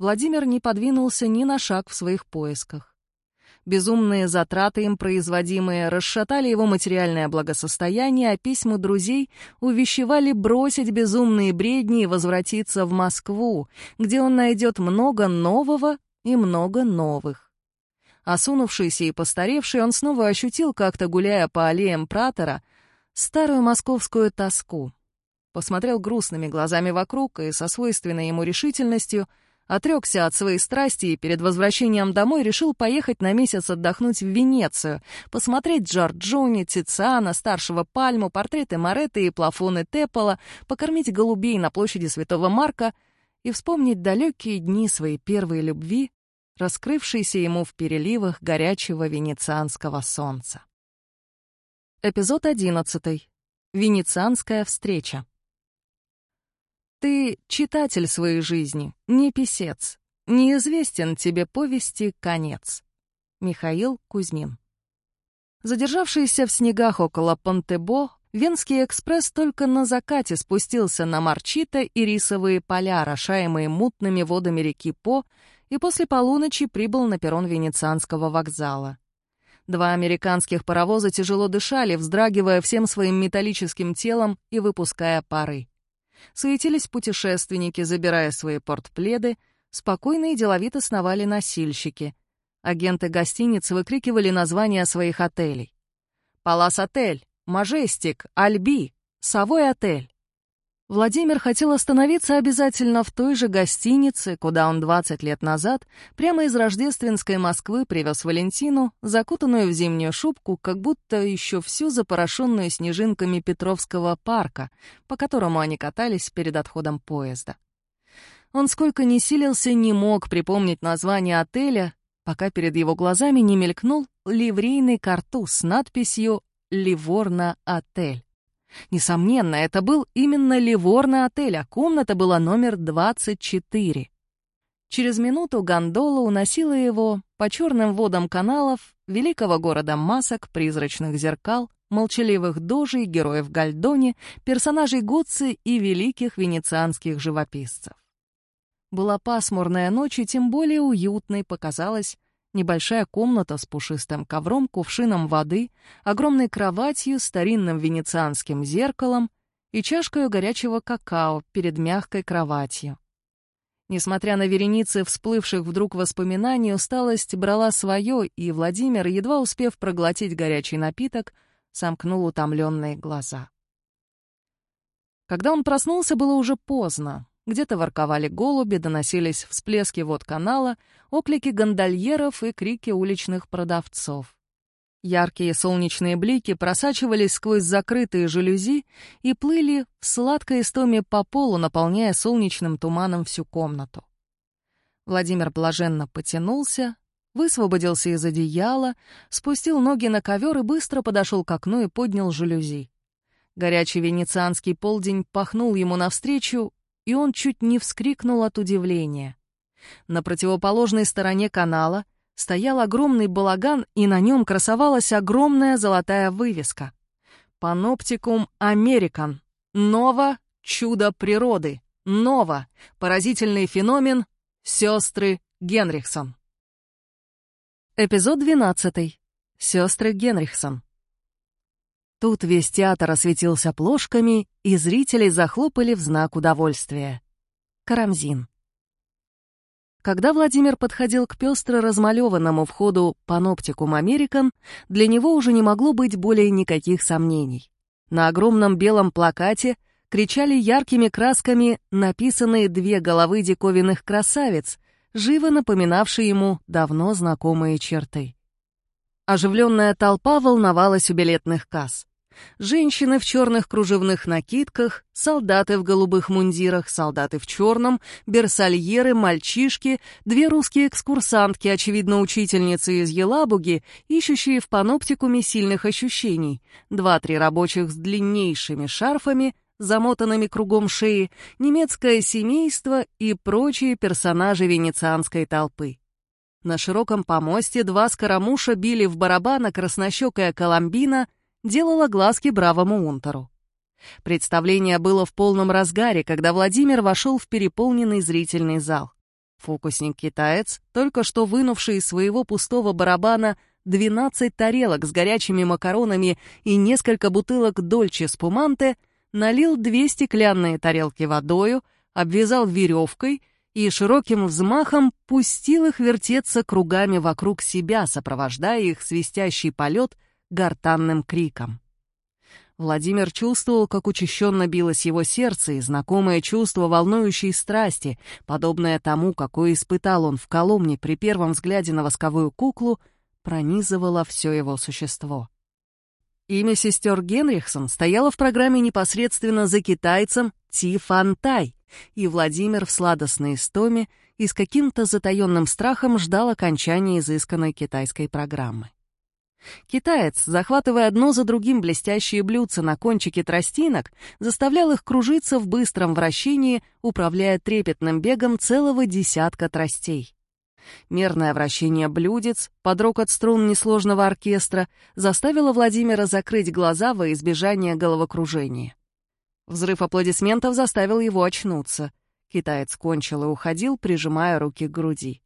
[SPEAKER 1] Владимир не подвинулся ни на шаг в своих поисках. Безумные затраты им производимые расшатали его материальное благосостояние, а письма друзей увещевали бросить безумные бредни и возвратиться в Москву, где он найдет много нового и много новых. Осунувшийся и постаревший, он снова ощутил, как-то гуляя по аллеям Пратора, старую московскую тоску. Посмотрел грустными глазами вокруг и со свойственной ему решительностью отрекся от своей страсти и перед возвращением домой решил поехать на месяц отдохнуть в Венецию, посмотреть Джорджони, Тициана, старшего Пальму, портреты Моретты и плафоны Теппола, покормить голубей на площади Святого Марка и вспомнить далекие дни своей первой любви раскрывшийся ему в переливах горячего венецианского солнца. Эпизод одиннадцатый. Венецианская встреча. Ты читатель своей жизни, не писец. Неизвестен тебе повести конец. Михаил Кузьмин. Задержавшийся в снегах около Понтебо, Венский экспресс только на закате спустился на Марчита и рисовые поля, рошаемые мутными водами реки По, и после полуночи прибыл на перрон Венецианского вокзала. Два американских паровоза тяжело дышали, вздрагивая всем своим металлическим телом и выпуская пары. Суетились путешественники, забирая свои портпледы, спокойно и деловито сновали носильщики. Агенты гостиниц выкрикивали названия своих отелей. «Палас-отель», «Мажестик», «Альби», «Совой отель». Владимир хотел остановиться обязательно в той же гостинице, куда он 20 лет назад прямо из рождественской Москвы привез Валентину, закутанную в зимнюю шубку, как будто еще всю запорошенную снежинками Петровского парка, по которому они катались перед отходом поезда. Он сколько ни силился, не мог припомнить название отеля, пока перед его глазами не мелькнул ливрейный картуз с надписью «Ливорна отель». Несомненно, это был именно Ливорный отель, а комната была номер 24. Через минуту гондола уносила его по черным водам каналов великого города масок, призрачных зеркал, молчаливых дожей, героев Гальдони, персонажей Гуцци и великих венецианских живописцев. Была пасмурная ночь, и тем более уютной показалась Небольшая комната с пушистым ковром, кувшином воды, огромной кроватью, старинным венецианским зеркалом и чашкой горячего какао перед мягкой кроватью. Несмотря на вереницы всплывших вдруг воспоминаний, усталость брала свое, и Владимир, едва успев проглотить горячий напиток, сомкнул утомленные глаза. Когда он проснулся, было уже поздно. Где-то ворковали голуби, доносились всплески вод канала, оклики гондольеров и крики уличных продавцов. Яркие солнечные блики просачивались сквозь закрытые жалюзи и плыли в сладкой истоме по полу, наполняя солнечным туманом всю комнату. Владимир блаженно потянулся, высвободился из одеяла, спустил ноги на ковер и быстро подошел к окну и поднял жалюзи. Горячий венецианский полдень пахнул ему навстречу, и он чуть не вскрикнул от удивления. На противоположной стороне канала — стоял огромный балаган, и на нем красовалась огромная золотая вывеска. «Паноптикум Американ. Ново. Чудо природы. Ново. Поразительный феномен. Сестры Генрихсон». Эпизод 12. Сестры Генрихсон. Тут весь театр осветился плошками, и зрители захлопали в знак удовольствия. Карамзин. Когда Владимир подходил к пестро размалеванному входу «Паноптикум Американ», для него уже не могло быть более никаких сомнений. На огромном белом плакате кричали яркими красками написанные две головы диковинных красавиц, живо напоминавшие ему давно знакомые черты. Оживленная толпа волновалась у билетных касс. Женщины в черных кружевных накидках, солдаты в голубых мундирах, солдаты в черном, берсальеры, мальчишки, две русские экскурсантки, очевидно, учительницы из Елабуги, ищущие в паноптикуме сильных ощущений, два-три рабочих с длиннейшими шарфами, замотанными кругом шеи, немецкое семейство и прочие персонажи венецианской толпы. На широком помосте два скоромуша били в барабана краснощекая Коломбина, делала глазки бравому унтеру. Представление было в полном разгаре, когда Владимир вошел в переполненный зрительный зал. Фокусник-китаец, только что вынувший из своего пустого барабана 12 тарелок с горячими макаронами и несколько бутылок дольче спуманте, налил две стеклянные тарелки водою, обвязал веревкой и широким взмахом пустил их вертеться кругами вокруг себя, сопровождая их свистящий полет гортанным криком. Владимир чувствовал, как учащенно билось его сердце, и знакомое чувство волнующей страсти, подобное тому, какое испытал он в Коломне при первом взгляде на восковую куклу, пронизывало все его существо. Имя сестер Генрихсон стояло в программе непосредственно за китайцем Ти Фан Тай, и Владимир в сладостной истоме и с каким-то затаенным страхом ждал окончания изысканной китайской программы. Китаец, захватывая одно за другим блестящие блюдца на кончике тростинок, заставлял их кружиться в быстром вращении, управляя трепетным бегом целого десятка тростей. Мерное вращение блюдец, под рокот струн несложного оркестра, заставило Владимира закрыть глаза во избежание головокружения. Взрыв аплодисментов заставил его очнуться. Китаец кончил и уходил, прижимая руки к груди.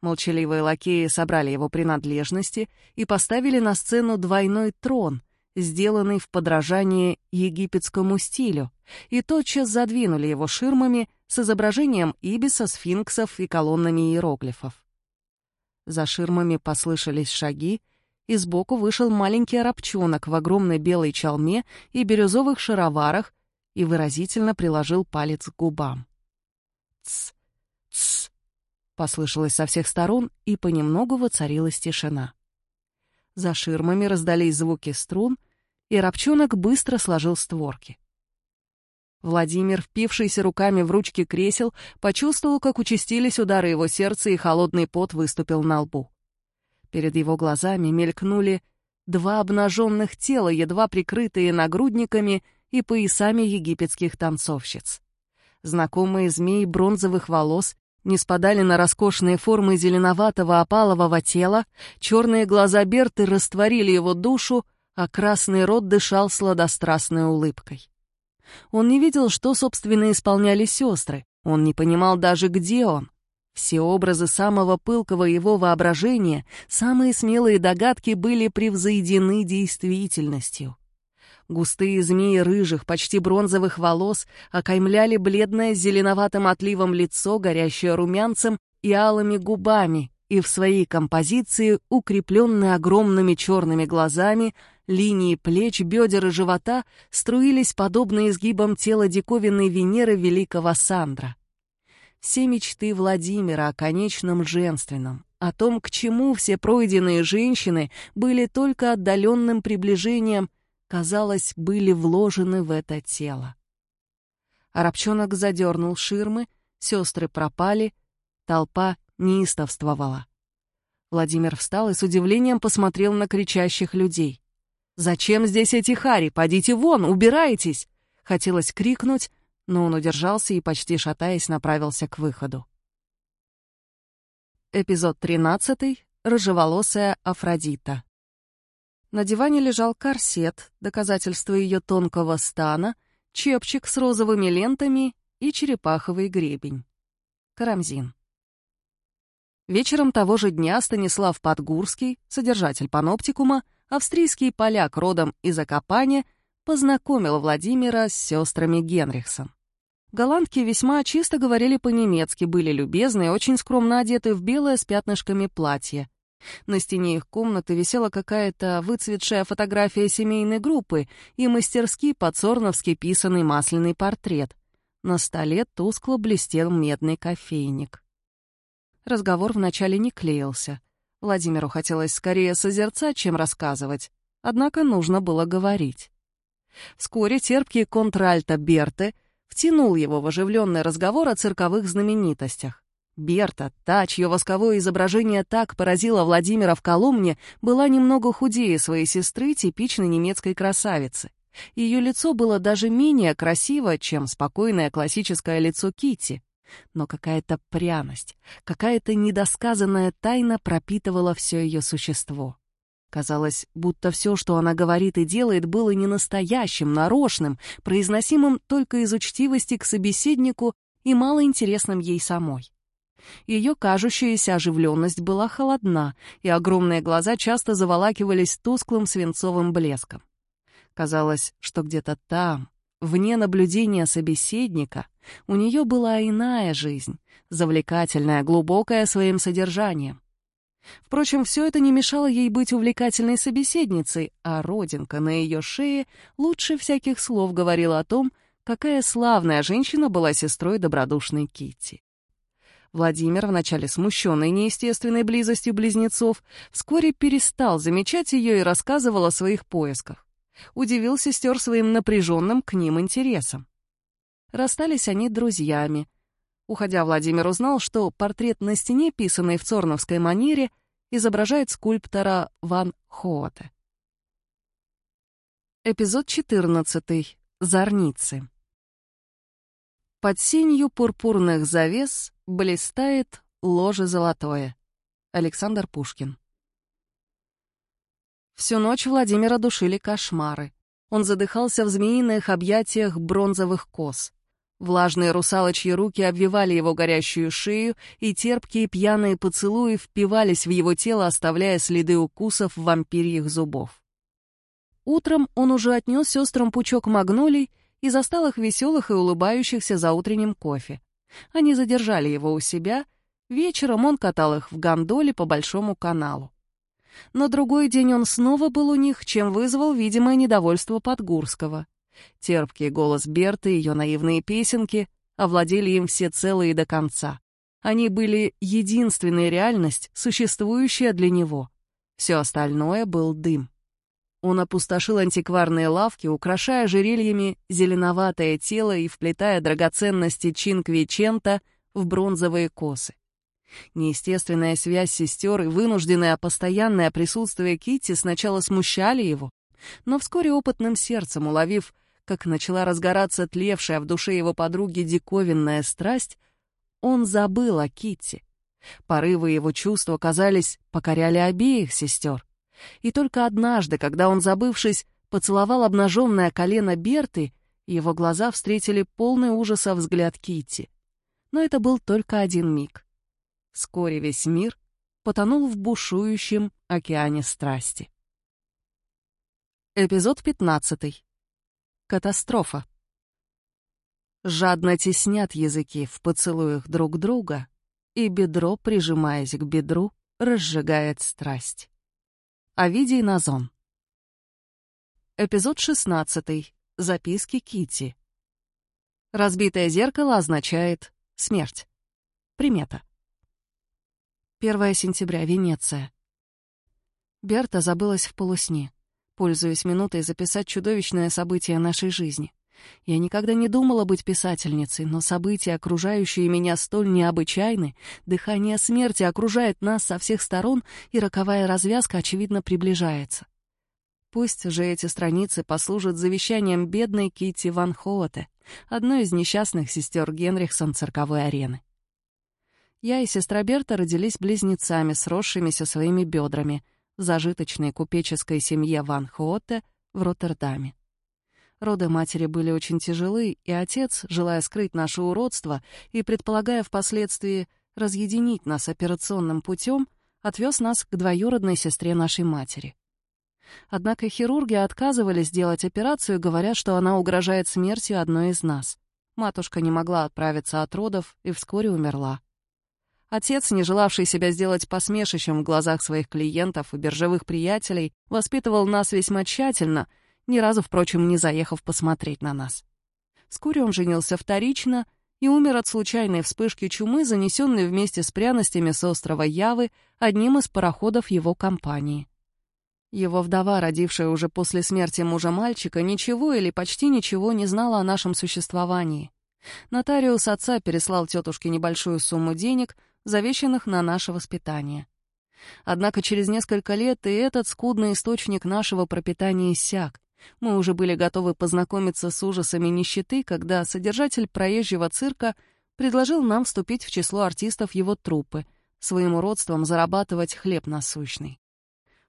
[SPEAKER 1] Молчаливые лакеи собрали его принадлежности и поставили на сцену двойной трон, сделанный в подражание египетскому стилю, и тотчас задвинули его ширмами с изображением ибиса, сфинксов и колоннами иероглифов. За ширмами послышались шаги, и сбоку вышел маленький арабчонок в огромной белой чалме и бирюзовых шароварах и выразительно приложил палец к губам. «Тсс! Тсс!» Послышалось со всех сторон, и понемногу воцарилась тишина. За ширмами раздались звуки струн, и Рапчонок быстро сложил створки. Владимир, впившийся руками в ручки кресел, почувствовал, как участились удары его сердца, и холодный пот выступил на лбу. Перед его глазами мелькнули два обнаженных тела, едва прикрытые нагрудниками и поясами египетских танцовщиц. Знакомые змеи бронзовых волос не спадали на роскошные формы зеленоватого опалового тела, черные глаза Берты растворили его душу, а красный рот дышал сладострастной улыбкой. Он не видел, что, собственно, исполняли сестры, он не понимал даже, где он. Все образы самого пылкого его воображения, самые смелые догадки были превзойдены действительностью. Густые змеи рыжих, почти бронзовых волос окаймляли бледное зеленоватым отливом лицо, горящее румянцем и алыми губами, и в своей композиции, укрепленные огромными черными глазами, линии плеч, бедер и живота струились подобно изгибам тела диковинной Венеры великого Сандра. Все мечты Владимира о конечном женственном, о том, к чему все пройденные женщины были только отдаленным приближением, казалось, были вложены в это тело. Арабчонок задернул ширмы, сестры пропали, толпа неистовствовала. Владимир встал и с удивлением посмотрел на кричащих людей. «Зачем здесь эти хари? Подите вон, убирайтесь!» Хотелось крикнуть, но он удержался и, почти шатаясь, направился к выходу. Эпизод 13. Рыжеволосая Афродита. На диване лежал корсет, доказательство ее тонкого стана, чепчик с розовыми лентами и черепаховый гребень. Карамзин. Вечером того же дня Станислав Подгурский, содержатель паноптикума, австрийский поляк родом из Акопани, познакомил Владимира с сестрами Генрихсон. Голландки весьма чисто говорили по-немецки, были любезны и очень скромно одеты в белое с пятнышками платье. На стене их комнаты висела какая-то выцветшая фотография семейной группы и мастерски подсорновски писанный масляный портрет. На столе тускло блестел медный кофейник. Разговор вначале не клеился. Владимиру хотелось скорее созерцать, чем рассказывать. Однако нужно было говорить. Вскоре терпкий контральто Берты — втянул его в оживленный разговор о цирковых знаменитостях. Берта, та, чье восковое изображение так поразило Владимира в Коломне, была немного худее своей сестры, типичной немецкой красавицы. Ее лицо было даже менее красиво, чем спокойное классическое лицо Кити. Но какая-то пряность, какая-то недосказанная тайна пропитывала все ее существо. Казалось, будто все, что она говорит и делает, было не настоящим, нарочным, произносимым только из учтивости к собеседнику и малоинтересным ей самой. Ее кажущаяся оживленность была холодна, и огромные глаза часто заволакивались тусклым свинцовым блеском. Казалось, что где-то там, вне наблюдения собеседника, у нее была иная жизнь, завлекательная, глубокая своим содержанием. Впрочем, все это не мешало ей быть увлекательной собеседницей, а родинка на ее шее лучше всяких слов говорила о том, какая славная женщина была сестрой добродушной Китти. Владимир, вначале смущенный неестественной близостью близнецов, вскоре перестал замечать ее и рассказывал о своих поисках. Удивил сестер своим напряженным к ним интересом. Расстались они друзьями, Уходя, Владимир узнал, что портрет на стене, писанный в цорновской манере, изображает скульптора Ван Хоате. Эпизод 14. Зорницы. Под сенью пурпурных завес блистает ложе золотое. Александр Пушкин. Всю ночь Владимира душили кошмары. Он задыхался в змеиных объятиях бронзовых коз. Влажные русалочьи руки обвивали его горящую шею, и терпкие пьяные поцелуи впивались в его тело, оставляя следы укусов вампирьих зубов. Утром он уже отнес сестрам пучок магнолий и застал их веселых и улыбающихся за утренним кофе. Они задержали его у себя, вечером он катал их в гондоле по Большому каналу. На другой день он снова был у них, чем вызвал видимое недовольство Подгурского — Терпкий голос Берты, ее наивные песенки овладели им все целые до конца. Они были единственная реальность, существующая для него. Все остальное был дым. Он опустошил антикварные лавки, украшая жерельями зеленоватое тело и вплетая драгоценности Чинквичента в бронзовые косы. Неестественная связь сестер и вынужденное постоянное присутствие Кити сначала смущали его, но вскоре опытным сердцем уловив как начала разгораться тлевшая в душе его подруги диковинная страсть, он забыл о Китти. Порывы его чувства, казались, покоряли обеих сестер. И только однажды, когда он, забывшись, поцеловал обнаженное колено Берты, его глаза встретили полный ужаса взгляд Китти. Но это был только один миг. Вскоре весь мир потонул в бушующем океане страсти. Эпизод пятнадцатый. Катастрофа. Жадно теснят языки в поцелуях друг друга, и бедро, прижимаясь к бедру, разжигает страсть. Овидий Назон. Эпизод 16. Записки Кити. Разбитое зеркало означает смерть. Примета. 1 сентября, Венеция. Берта забылась в полусне, пользуясь минутой записать чудовищное событие нашей жизни. Я никогда не думала быть писательницей, но события, окружающие меня, столь необычайны, дыхание смерти окружает нас со всех сторон, и роковая развязка, очевидно, приближается. Пусть же эти страницы послужат завещанием бедной Кити Ван Хоуте, одной из несчастных сестер Генрихсон цирковой арены. Я и сестра Берта родились близнецами, сросшимися своими бедрами зажиточной купеческой семье Ван Хоуте в Роттердаме. Роды матери были очень тяжелы, и отец, желая скрыть наше уродство и предполагая впоследствии разъединить нас операционным путем, отвез нас к двоюродной сестре нашей матери. Однако хирурги отказывались делать операцию, говоря, что она угрожает смертью одной из нас. Матушка не могла отправиться от родов и вскоре умерла. Отец, не желавший себя сделать посмешищем в глазах своих клиентов и биржевых приятелей, воспитывал нас весьма тщательно — ни разу, впрочем, не заехав посмотреть на нас. Вскоре он женился вторично и умер от случайной вспышки чумы, занесенной вместе с пряностями с острова Явы одним из пароходов его компании. Его вдова, родившая уже после смерти мужа мальчика, ничего или почти ничего не знала о нашем существовании. Нотариус отца переслал тетушке небольшую сумму денег, завещанных на наше воспитание. Однако через несколько лет и этот скудный источник нашего пропитания иссяк, мы уже были готовы познакомиться с ужасами нищеты, когда содержатель проезжего цирка предложил нам вступить в число артистов его труппы, своим уродством зарабатывать хлеб насущный.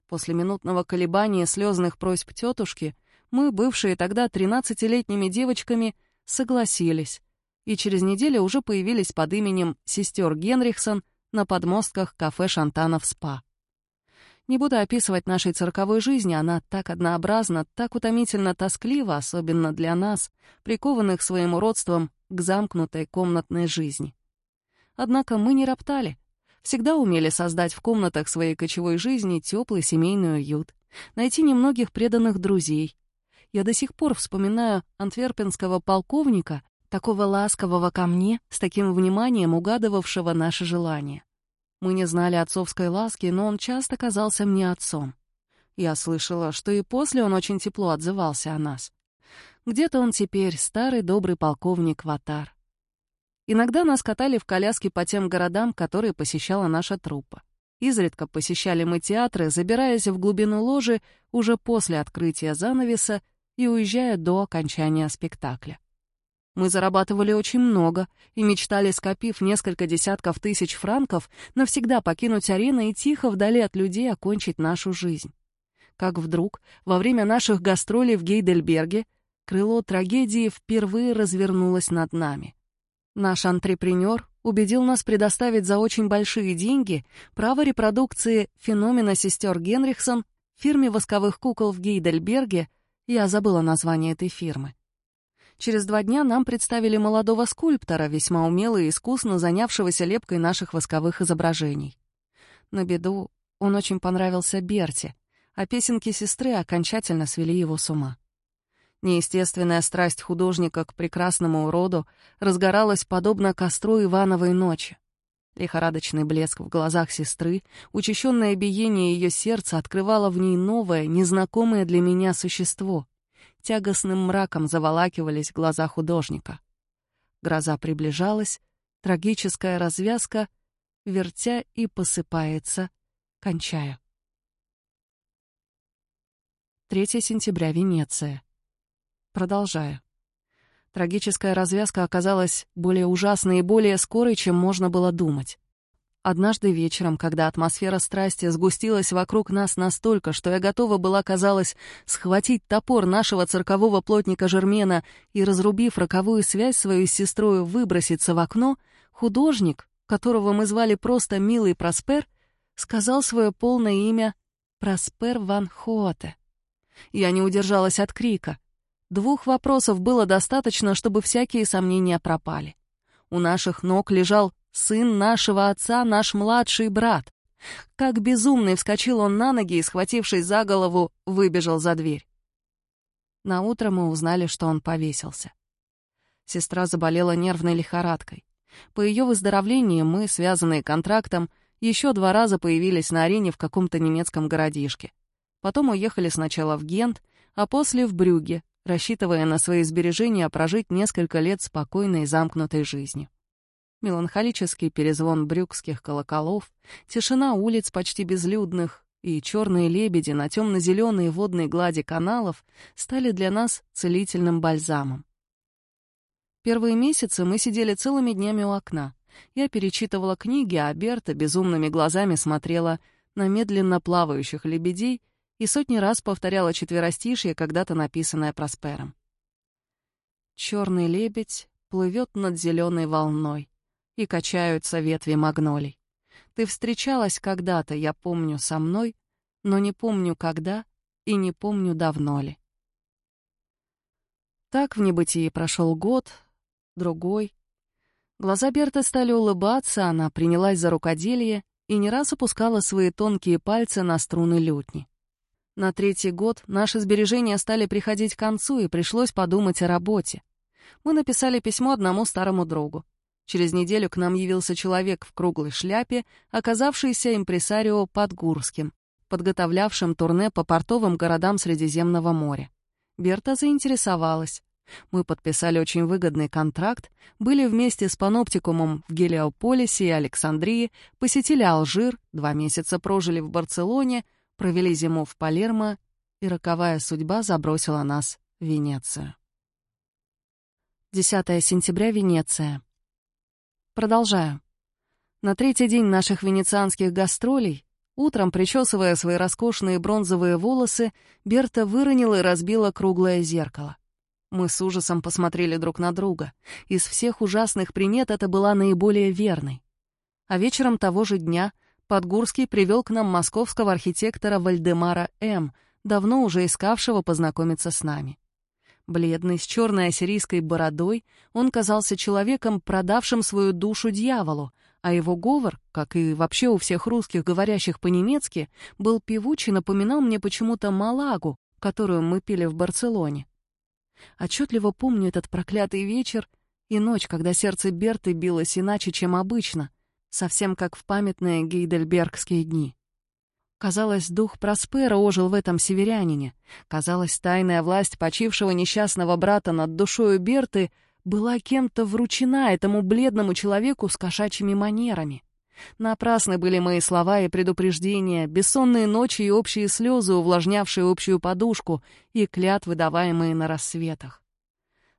[SPEAKER 1] После минутного колебания слезных просьб тетушки мы, бывшие тогда тринадцатилетними девочками, согласились, и через неделю уже появились под именем сестер Генрихсон на подмостках кафе «Шантанов Спа». Не буду описывать нашей цирковой жизни, она так однообразна, так утомительно тосклива, особенно для нас, прикованных своим уродством к замкнутой комнатной жизни. Однако мы не роптали. Всегда умели создать в комнатах своей кочевой жизни теплый семейный уют, найти немногих преданных друзей. Я до сих пор вспоминаю антверпенского полковника, такого ласкового ко мне, с таким вниманием угадывавшего наши желания. Мы не знали отцовской ласки, но он часто казался мне отцом. Я слышала, что и после он очень тепло отзывался о нас. Где-то он теперь, старый добрый полковник Ватар. Иногда нас катали в коляске по тем городам, которые посещала наша труппа. Изредка посещали мы театры, забираясь в глубину ложи уже после открытия занавеса и уезжая до окончания спектакля. Мы зарабатывали очень много и мечтали, скопив несколько десятков тысяч франков, навсегда покинуть арену и тихо вдали от людей окончить нашу жизнь. Как вдруг, во время наших гастролей в Гейдельберге, крыло трагедии впервые развернулось над нами. Наш антрепренер убедил нас предоставить за очень большие деньги право репродукции феномена сестер Генрихсон фирме восковых кукол в Гейдельберге, я забыла название этой фирмы. Через два дня нам представили молодого скульптора, весьма умело и искусно занявшегося лепкой наших восковых изображений. На беду он очень понравился Берте, а песенки сестры окончательно свели его с ума. Неестественная страсть художника к прекрасному уроду разгоралась подобно костру Ивановой ночи. Лихорадочный блеск в глазах сестры, учащенное биение ее сердца открывало в ней новое, незнакомое для меня существо — тягостным мраком заволакивались глаза художника. Гроза приближалась, трагическая развязка, вертя и посыпается, кончая. 3 сентября, Венеция. Продолжаю. Трагическая развязка оказалась более ужасной и более скорой, чем можно было думать. Однажды вечером, когда атмосфера страсти сгустилась вокруг нас настолько, что я готова была, казалось, схватить топор нашего циркового плотника Жермена и, разрубив роковую связь свою с сестрой, выброситься в окно, художник, которого мы звали просто «Милый Проспер», сказал свое полное имя Проспер Ван Хоате. Я не удержалась от крика. Двух вопросов было достаточно, чтобы всякие сомнения пропали. У наших ног лежал Сын нашего отца, наш младший брат. Как безумный вскочил он на ноги и, схватившись за голову, выбежал за дверь. На утро мы узнали, что он повесился. Сестра заболела нервной лихорадкой. По ее выздоровлении мы, связанные контрактом, Еще два раза появились на арене в каком-то немецком городишке. Потом уехали сначала в Гент, а после в Брюгге, рассчитывая на свои сбережения прожить несколько лет спокойной и замкнутой жизнью. Меланхолический перезвон брюкских колоколов, тишина улиц почти безлюдных и черные лебеди на темно-зеленой водной глади каналов стали для нас целительным бальзамом. Первые месяцы мы сидели целыми днями у окна. Я перечитывала книги, а Берта безумными глазами смотрела на медленно плавающих лебедей и сотни раз повторяла четверостишье, когда-то написанное Проспером. Черный лебедь плывет над зеленой волной, и качаются ветви магнолий. Ты встречалась когда-то, я помню, со мной, но не помню, когда и не помню, давно ли. Так в небытии прошел год, другой. Глаза Берты стали улыбаться, она принялась за рукоделие и не раз опускала свои тонкие пальцы на струны лютни. На третий год наши сбережения стали приходить к концу, и пришлось подумать о работе. Мы написали письмо одному старому другу. Через неделю к нам явился человек в круглой шляпе, оказавшийся импресарио Подгурским, подготовлявшим турне по портовым городам Средиземного моря. Берта заинтересовалась. Мы подписали очень выгодный контракт, были вместе с паноптикумом в Гелиополисе и Александрии, посетили Алжир, два месяца прожили в Барселоне — провели зиму в Палермо, и роковая судьба забросила нас в Венецию. 10 сентября, Венеция. Продолжаю. На третий день наших венецианских гастролей, утром, причесывая свои роскошные бронзовые волосы, Берта выронила и разбила круглое зеркало. Мы с ужасом посмотрели друг на друга. Из всех ужасных примет это была наиболее верной. А вечером того же дня — Подгурский привел к нам московского архитектора Вальдемара М., давно уже искавшего познакомиться с нами. Бледный, с черной ассирийской бородой, он казался человеком, продавшим свою душу дьяволу, а его говор, как и вообще у всех русских, говорящих по-немецки, был певучий, напоминал мне почему-то малагу, которую мы пили в Барселоне. Отчетливо помню этот проклятый вечер и ночь, когда сердце Берты билось иначе, чем обычно, совсем как в памятные гейдельбергские дни. Казалось, дух Проспера ожил в этом северянине. Казалось, тайная власть почившего несчастного брата над душою Берты была кем-то вручена этому бледному человеку с кошачьими манерами. Напрасны были мои слова и предупреждения, бессонные ночи и общие слезы, увлажнявшие общую подушку, и клятвы, даваемые на рассветах.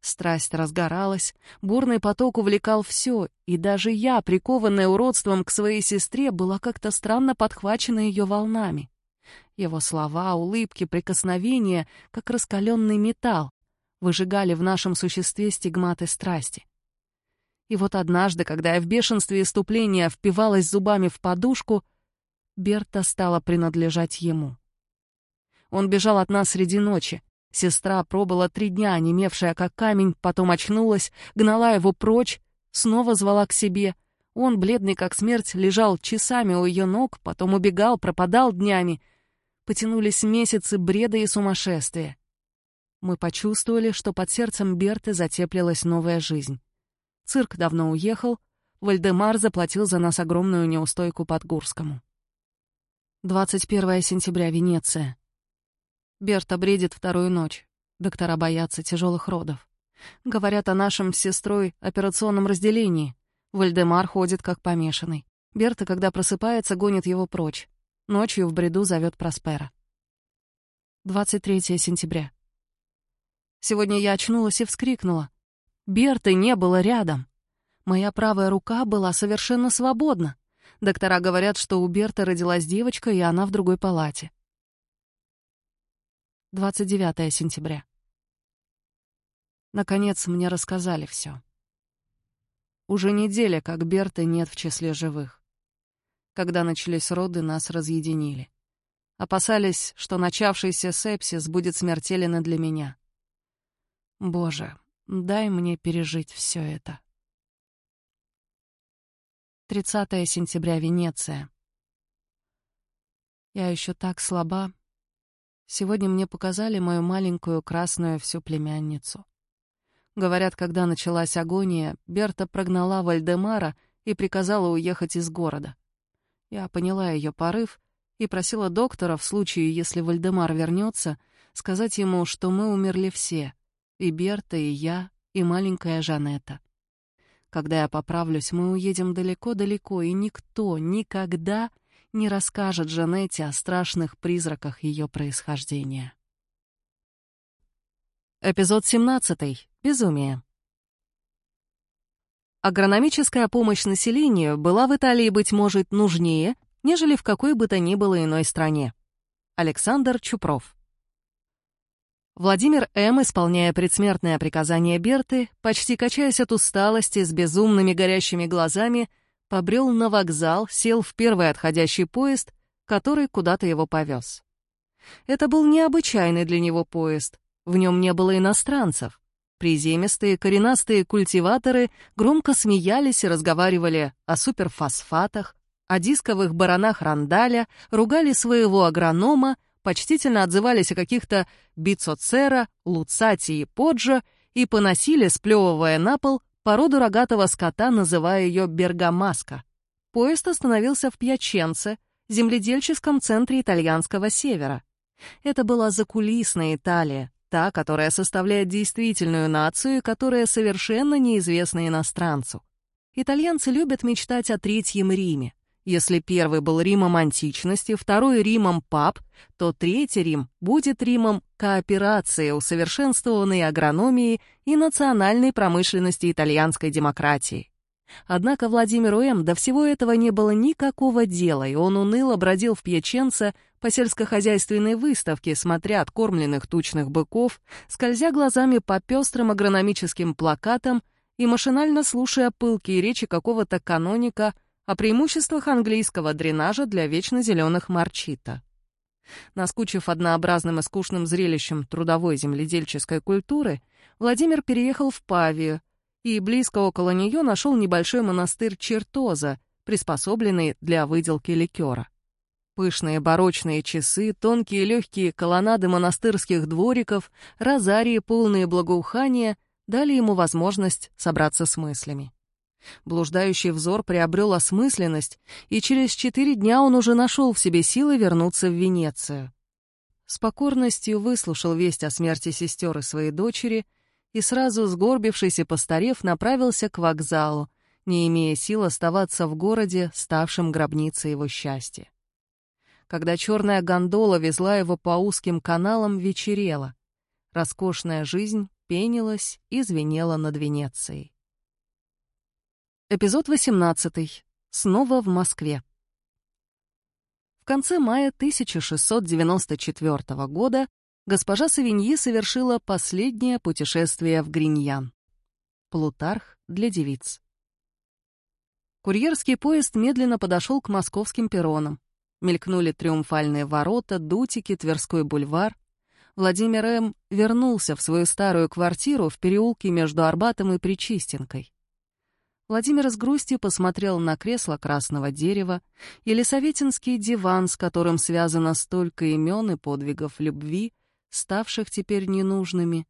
[SPEAKER 1] Страсть разгоралась, бурный поток увлекал все, и даже я, прикованная уродством к своей сестре, была как-то странно подхвачена ее волнами. Его слова, улыбки, прикосновения, как раскаленный металл, выжигали в нашем существе стигматы страсти. И вот однажды, когда я в бешенстве иступления впивалась зубами в подушку, Берта стала принадлежать ему. Он бежал от нас среди ночи, Сестра пробыла три дня, онемевшая как камень, потом очнулась, гнала его прочь, снова звала к себе. Он, бледный как смерть, лежал часами у ее ног, потом убегал, пропадал днями. Потянулись месяцы бреда и сумасшествия. Мы почувствовали, что под сердцем Берты затеплилась новая жизнь. Цирк давно уехал, Вальдемар заплатил за нас огромную неустойку Подгурскому. 21 сентября, Венеция. Берта бредит вторую ночь. Доктора боятся тяжелых родов. Говорят о нашем с сестрой операционном разделении. Вальдемар ходит как помешанный. Берта, когда просыпается, гонит его прочь. Ночью в бреду зовет Проспера. 23 сентября. Сегодня я очнулась и вскрикнула. Берты не было рядом. Моя правая рука была совершенно свободна. Доктора говорят, что у Берты родилась девочка, и она в другой палате. 29 сентября. Наконец, мне рассказали все. Уже неделя, как Берты нет в числе живых. Когда начались роды, нас разъединили. Опасались, что начавшийся сепсис будет смертелен и для меня. Боже, дай мне пережить все это. 30 сентября, Венеция. Я еще так слаба, Сегодня мне показали мою маленькую красную всю племянницу. Говорят, когда началась агония, Берта прогнала Вальдемара и приказала уехать из города. Я поняла ее порыв и просила доктора в случае, если Вальдемар вернется, сказать ему, что мы умерли все, и Берта, и я, и маленькая Жанетта. Когда я поправлюсь, мы уедем далеко-далеко, и никто никогда не расскажет Жанетте о страшных призраках ее происхождения. Эпизод 17. Безумие. Агрономическая помощь населению была в Италии, быть может, нужнее, нежели в какой бы то ни было иной стране. Александр Чупров. Владимир М., исполняя предсмертное приказание Берты, почти качаясь от усталости, с безумными горящими глазами, побрел на вокзал, сел в первый отходящий поезд, который куда-то его повез. Это был необычайный для него поезд. В нем не было иностранцев. Приземистые, коренастые культиваторы громко смеялись и разговаривали о суперфосфатах, о дисковых баранах Рандаля, ругали своего агронома, почтительно отзывались о каких-то бицоцера, луцати и поджо и поносили, сплевывая на пол, породу рогатого скота, называя ее бергамаска. Поезд остановился в Пьяченце, земледельческом центре итальянского севера. Это была закулисная Италия, та, которая составляет действительную нацию, которая совершенно неизвестна иностранцу. Итальянцы любят мечтать о Третьем Риме, если первый был Римом античности, второй — Римом пап, то третий Рим будет Римом кооперации, усовершенствованной агрономии и национальной промышленности итальянской демократии. Однако Владимиру М. до всего этого не было никакого дела, и он уныло бродил в Пьяченце по сельскохозяйственной выставке, смотря откормленных тучных быков, скользя глазами по пестрым агрономическим плакатам и машинально слушая пылкие речи какого-то каноника — о преимуществах английского дренажа для вечно зеленых марчита. Наскучив однообразным и скучным зрелищем трудовой земледельческой культуры, Владимир переехал в Павию и близко около нее нашел небольшой монастырь Чертоза, приспособленный для выделки ликера. Пышные барочные часы, тонкие легкие колоннады монастырских двориков, розарии, полные благоухания дали ему возможность собраться с мыслями. Блуждающий взор приобрел осмысленность, и через четыре дня он уже нашел в себе силы вернуться в Венецию. С покорностью выслушал весть о смерти сестер и своей дочери и сразу, сгорбившись и постарев, направился к вокзалу, не имея сил оставаться в городе, ставшем гробницей его счастья. Когда черная гондола везла его по узким каналам, вечерело. Роскошная жизнь пенилась и звенела над Венецией. Эпизод 18. Снова в Москве. В конце мая 1694 года госпожа Савиньи совершила последнее путешествие в Гриньян. Плутарх для девиц. Курьерский поезд медленно подошел к московским перронам. Мелькнули триумфальные ворота, дутики, Тверской бульвар. Владимир М. вернулся в свою старую квартиру в переулке между Арбатом и Причистенкой. Владимир с грустью посмотрел на кресло красного дерева и лесоветинский диван, с которым связано столько имен и подвигов любви, ставших теперь ненужными,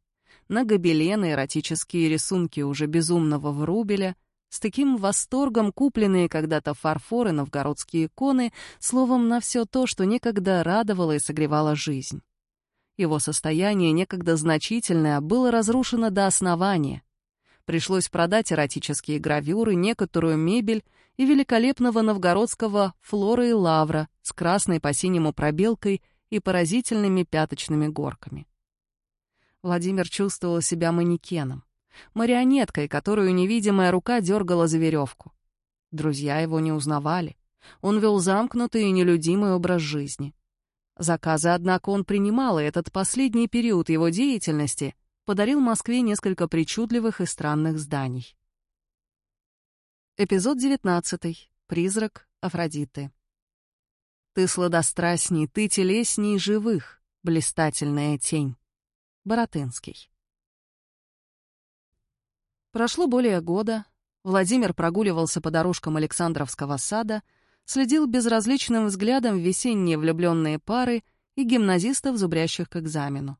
[SPEAKER 1] на гобелены, эротические рисунки уже безумного Врубеля, с таким восторгом купленные когда-то фарфоры, новгородские иконы, словом, на все то, что некогда радовало и согревало жизнь. Его состояние, некогда значительное, было разрушено до основания. Пришлось продать эротические гравюры, некоторую мебель и великолепного новгородского флора и лавра с красной по-синему пробелкой и поразительными пяточными горками. Владимир чувствовал себя манекеном, марионеткой, которую невидимая рука дергала за веревку. Друзья его не узнавали. Он вел замкнутый и нелюдимый образ жизни. Заказы, однако, он принимал, и этот последний период его деятельности — подарил Москве несколько причудливых и странных зданий. Эпизод 19. Призрак Афродиты. Ты сладострастней, ты телесней живых, блистательная тень. Боротынский. Прошло более года. Владимир прогуливался по дорожкам Александровского сада, следил безразличным взглядом весенние влюбленные пары и гимназистов, зубрящих к экзамену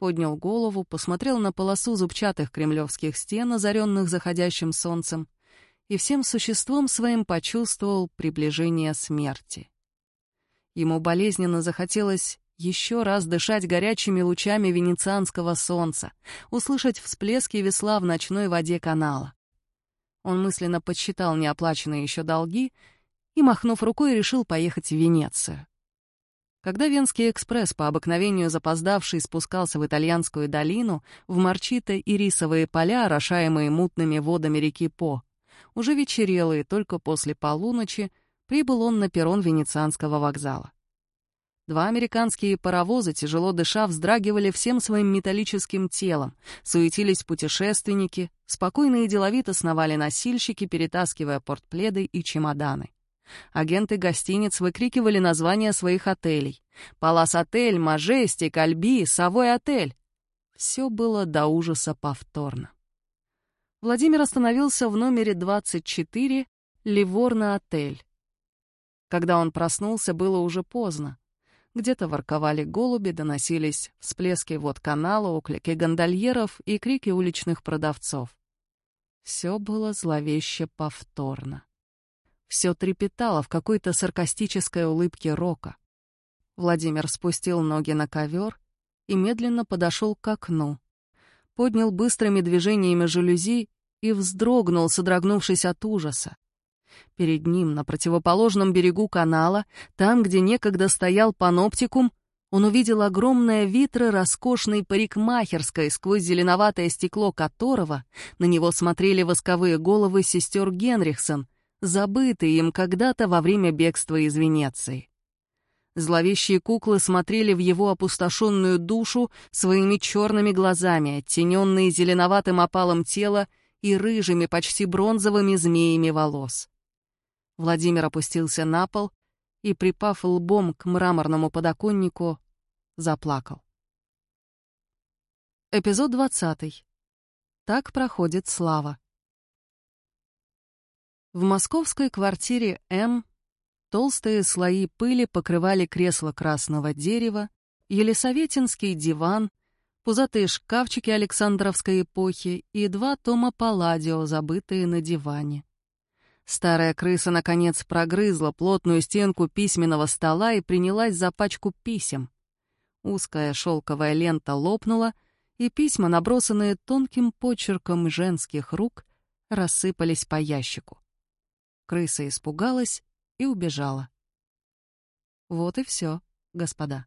[SPEAKER 1] поднял голову, посмотрел на полосу зубчатых кремлевских стен, озаренных заходящим солнцем, и всем существом своим почувствовал приближение смерти. Ему болезненно захотелось еще раз дышать горячими лучами венецианского солнца, услышать всплески весла в ночной воде канала. Он мысленно подсчитал неоплаченные еще долги и, махнув рукой, решил поехать в Венецию. Когда Венский экспресс, по обыкновению запоздавший, спускался в итальянскую долину, в Марчито и рисовые поля, орошаемые мутными водами реки По, уже вечерело, и только после полуночи прибыл он на перрон Венецианского вокзала. Два американские паровоза, тяжело дыша, вздрагивали всем своим металлическим телом, суетились путешественники, спокойно и деловито сновали носильщики, перетаскивая портпледы и чемоданы. Агенты гостиниц выкрикивали названия своих отелей. «Палас-отель», «Мажестик», «Альби», «Совой отель». Все было до ужаса повторно. Владимир остановился в номере 24 «Ливорно-отель». Когда он проснулся, было уже поздно. Где-то ворковали голуби, доносились всплески вод канала, оклики гондольеров и крики уличных продавцов. Все было зловеще повторно. Все трепетало в какой-то саркастической улыбке Рока. Владимир спустил ноги на ковер и медленно подошел к окну. Поднял быстрыми движениями жалюзи и вздрогнул, содрогнувшись от ужаса. Перед ним, на противоположном берегу канала, там, где некогда стоял паноптикум, он увидел огромное витро роскошной парикмахерской, сквозь зеленоватое стекло которого на него смотрели восковые головы сестер Генрихсон, забытые им когда-то во время бегства из Венеции. Зловещие куклы смотрели в его опустошенную душу своими черными глазами, оттененные зеленоватым опалом тела и рыжими, почти бронзовыми змеями волос. Владимир опустился на пол и, припав лбом к мраморному подоконнику, заплакал. Эпизод двадцатый. Так проходит слава. В московской квартире М толстые слои пыли покрывали кресло красного дерева, Елисаветинский диван, пузатые шкафчики Александровской эпохи и два тома Палладио, забытые на диване. Старая крыса, наконец, прогрызла плотную стенку письменного стола и принялась за пачку писем. Узкая шелковая лента лопнула, и письма, набросанные тонким почерком женских рук, рассыпались по ящику. Крыса испугалась и убежала. Вот и все, господа.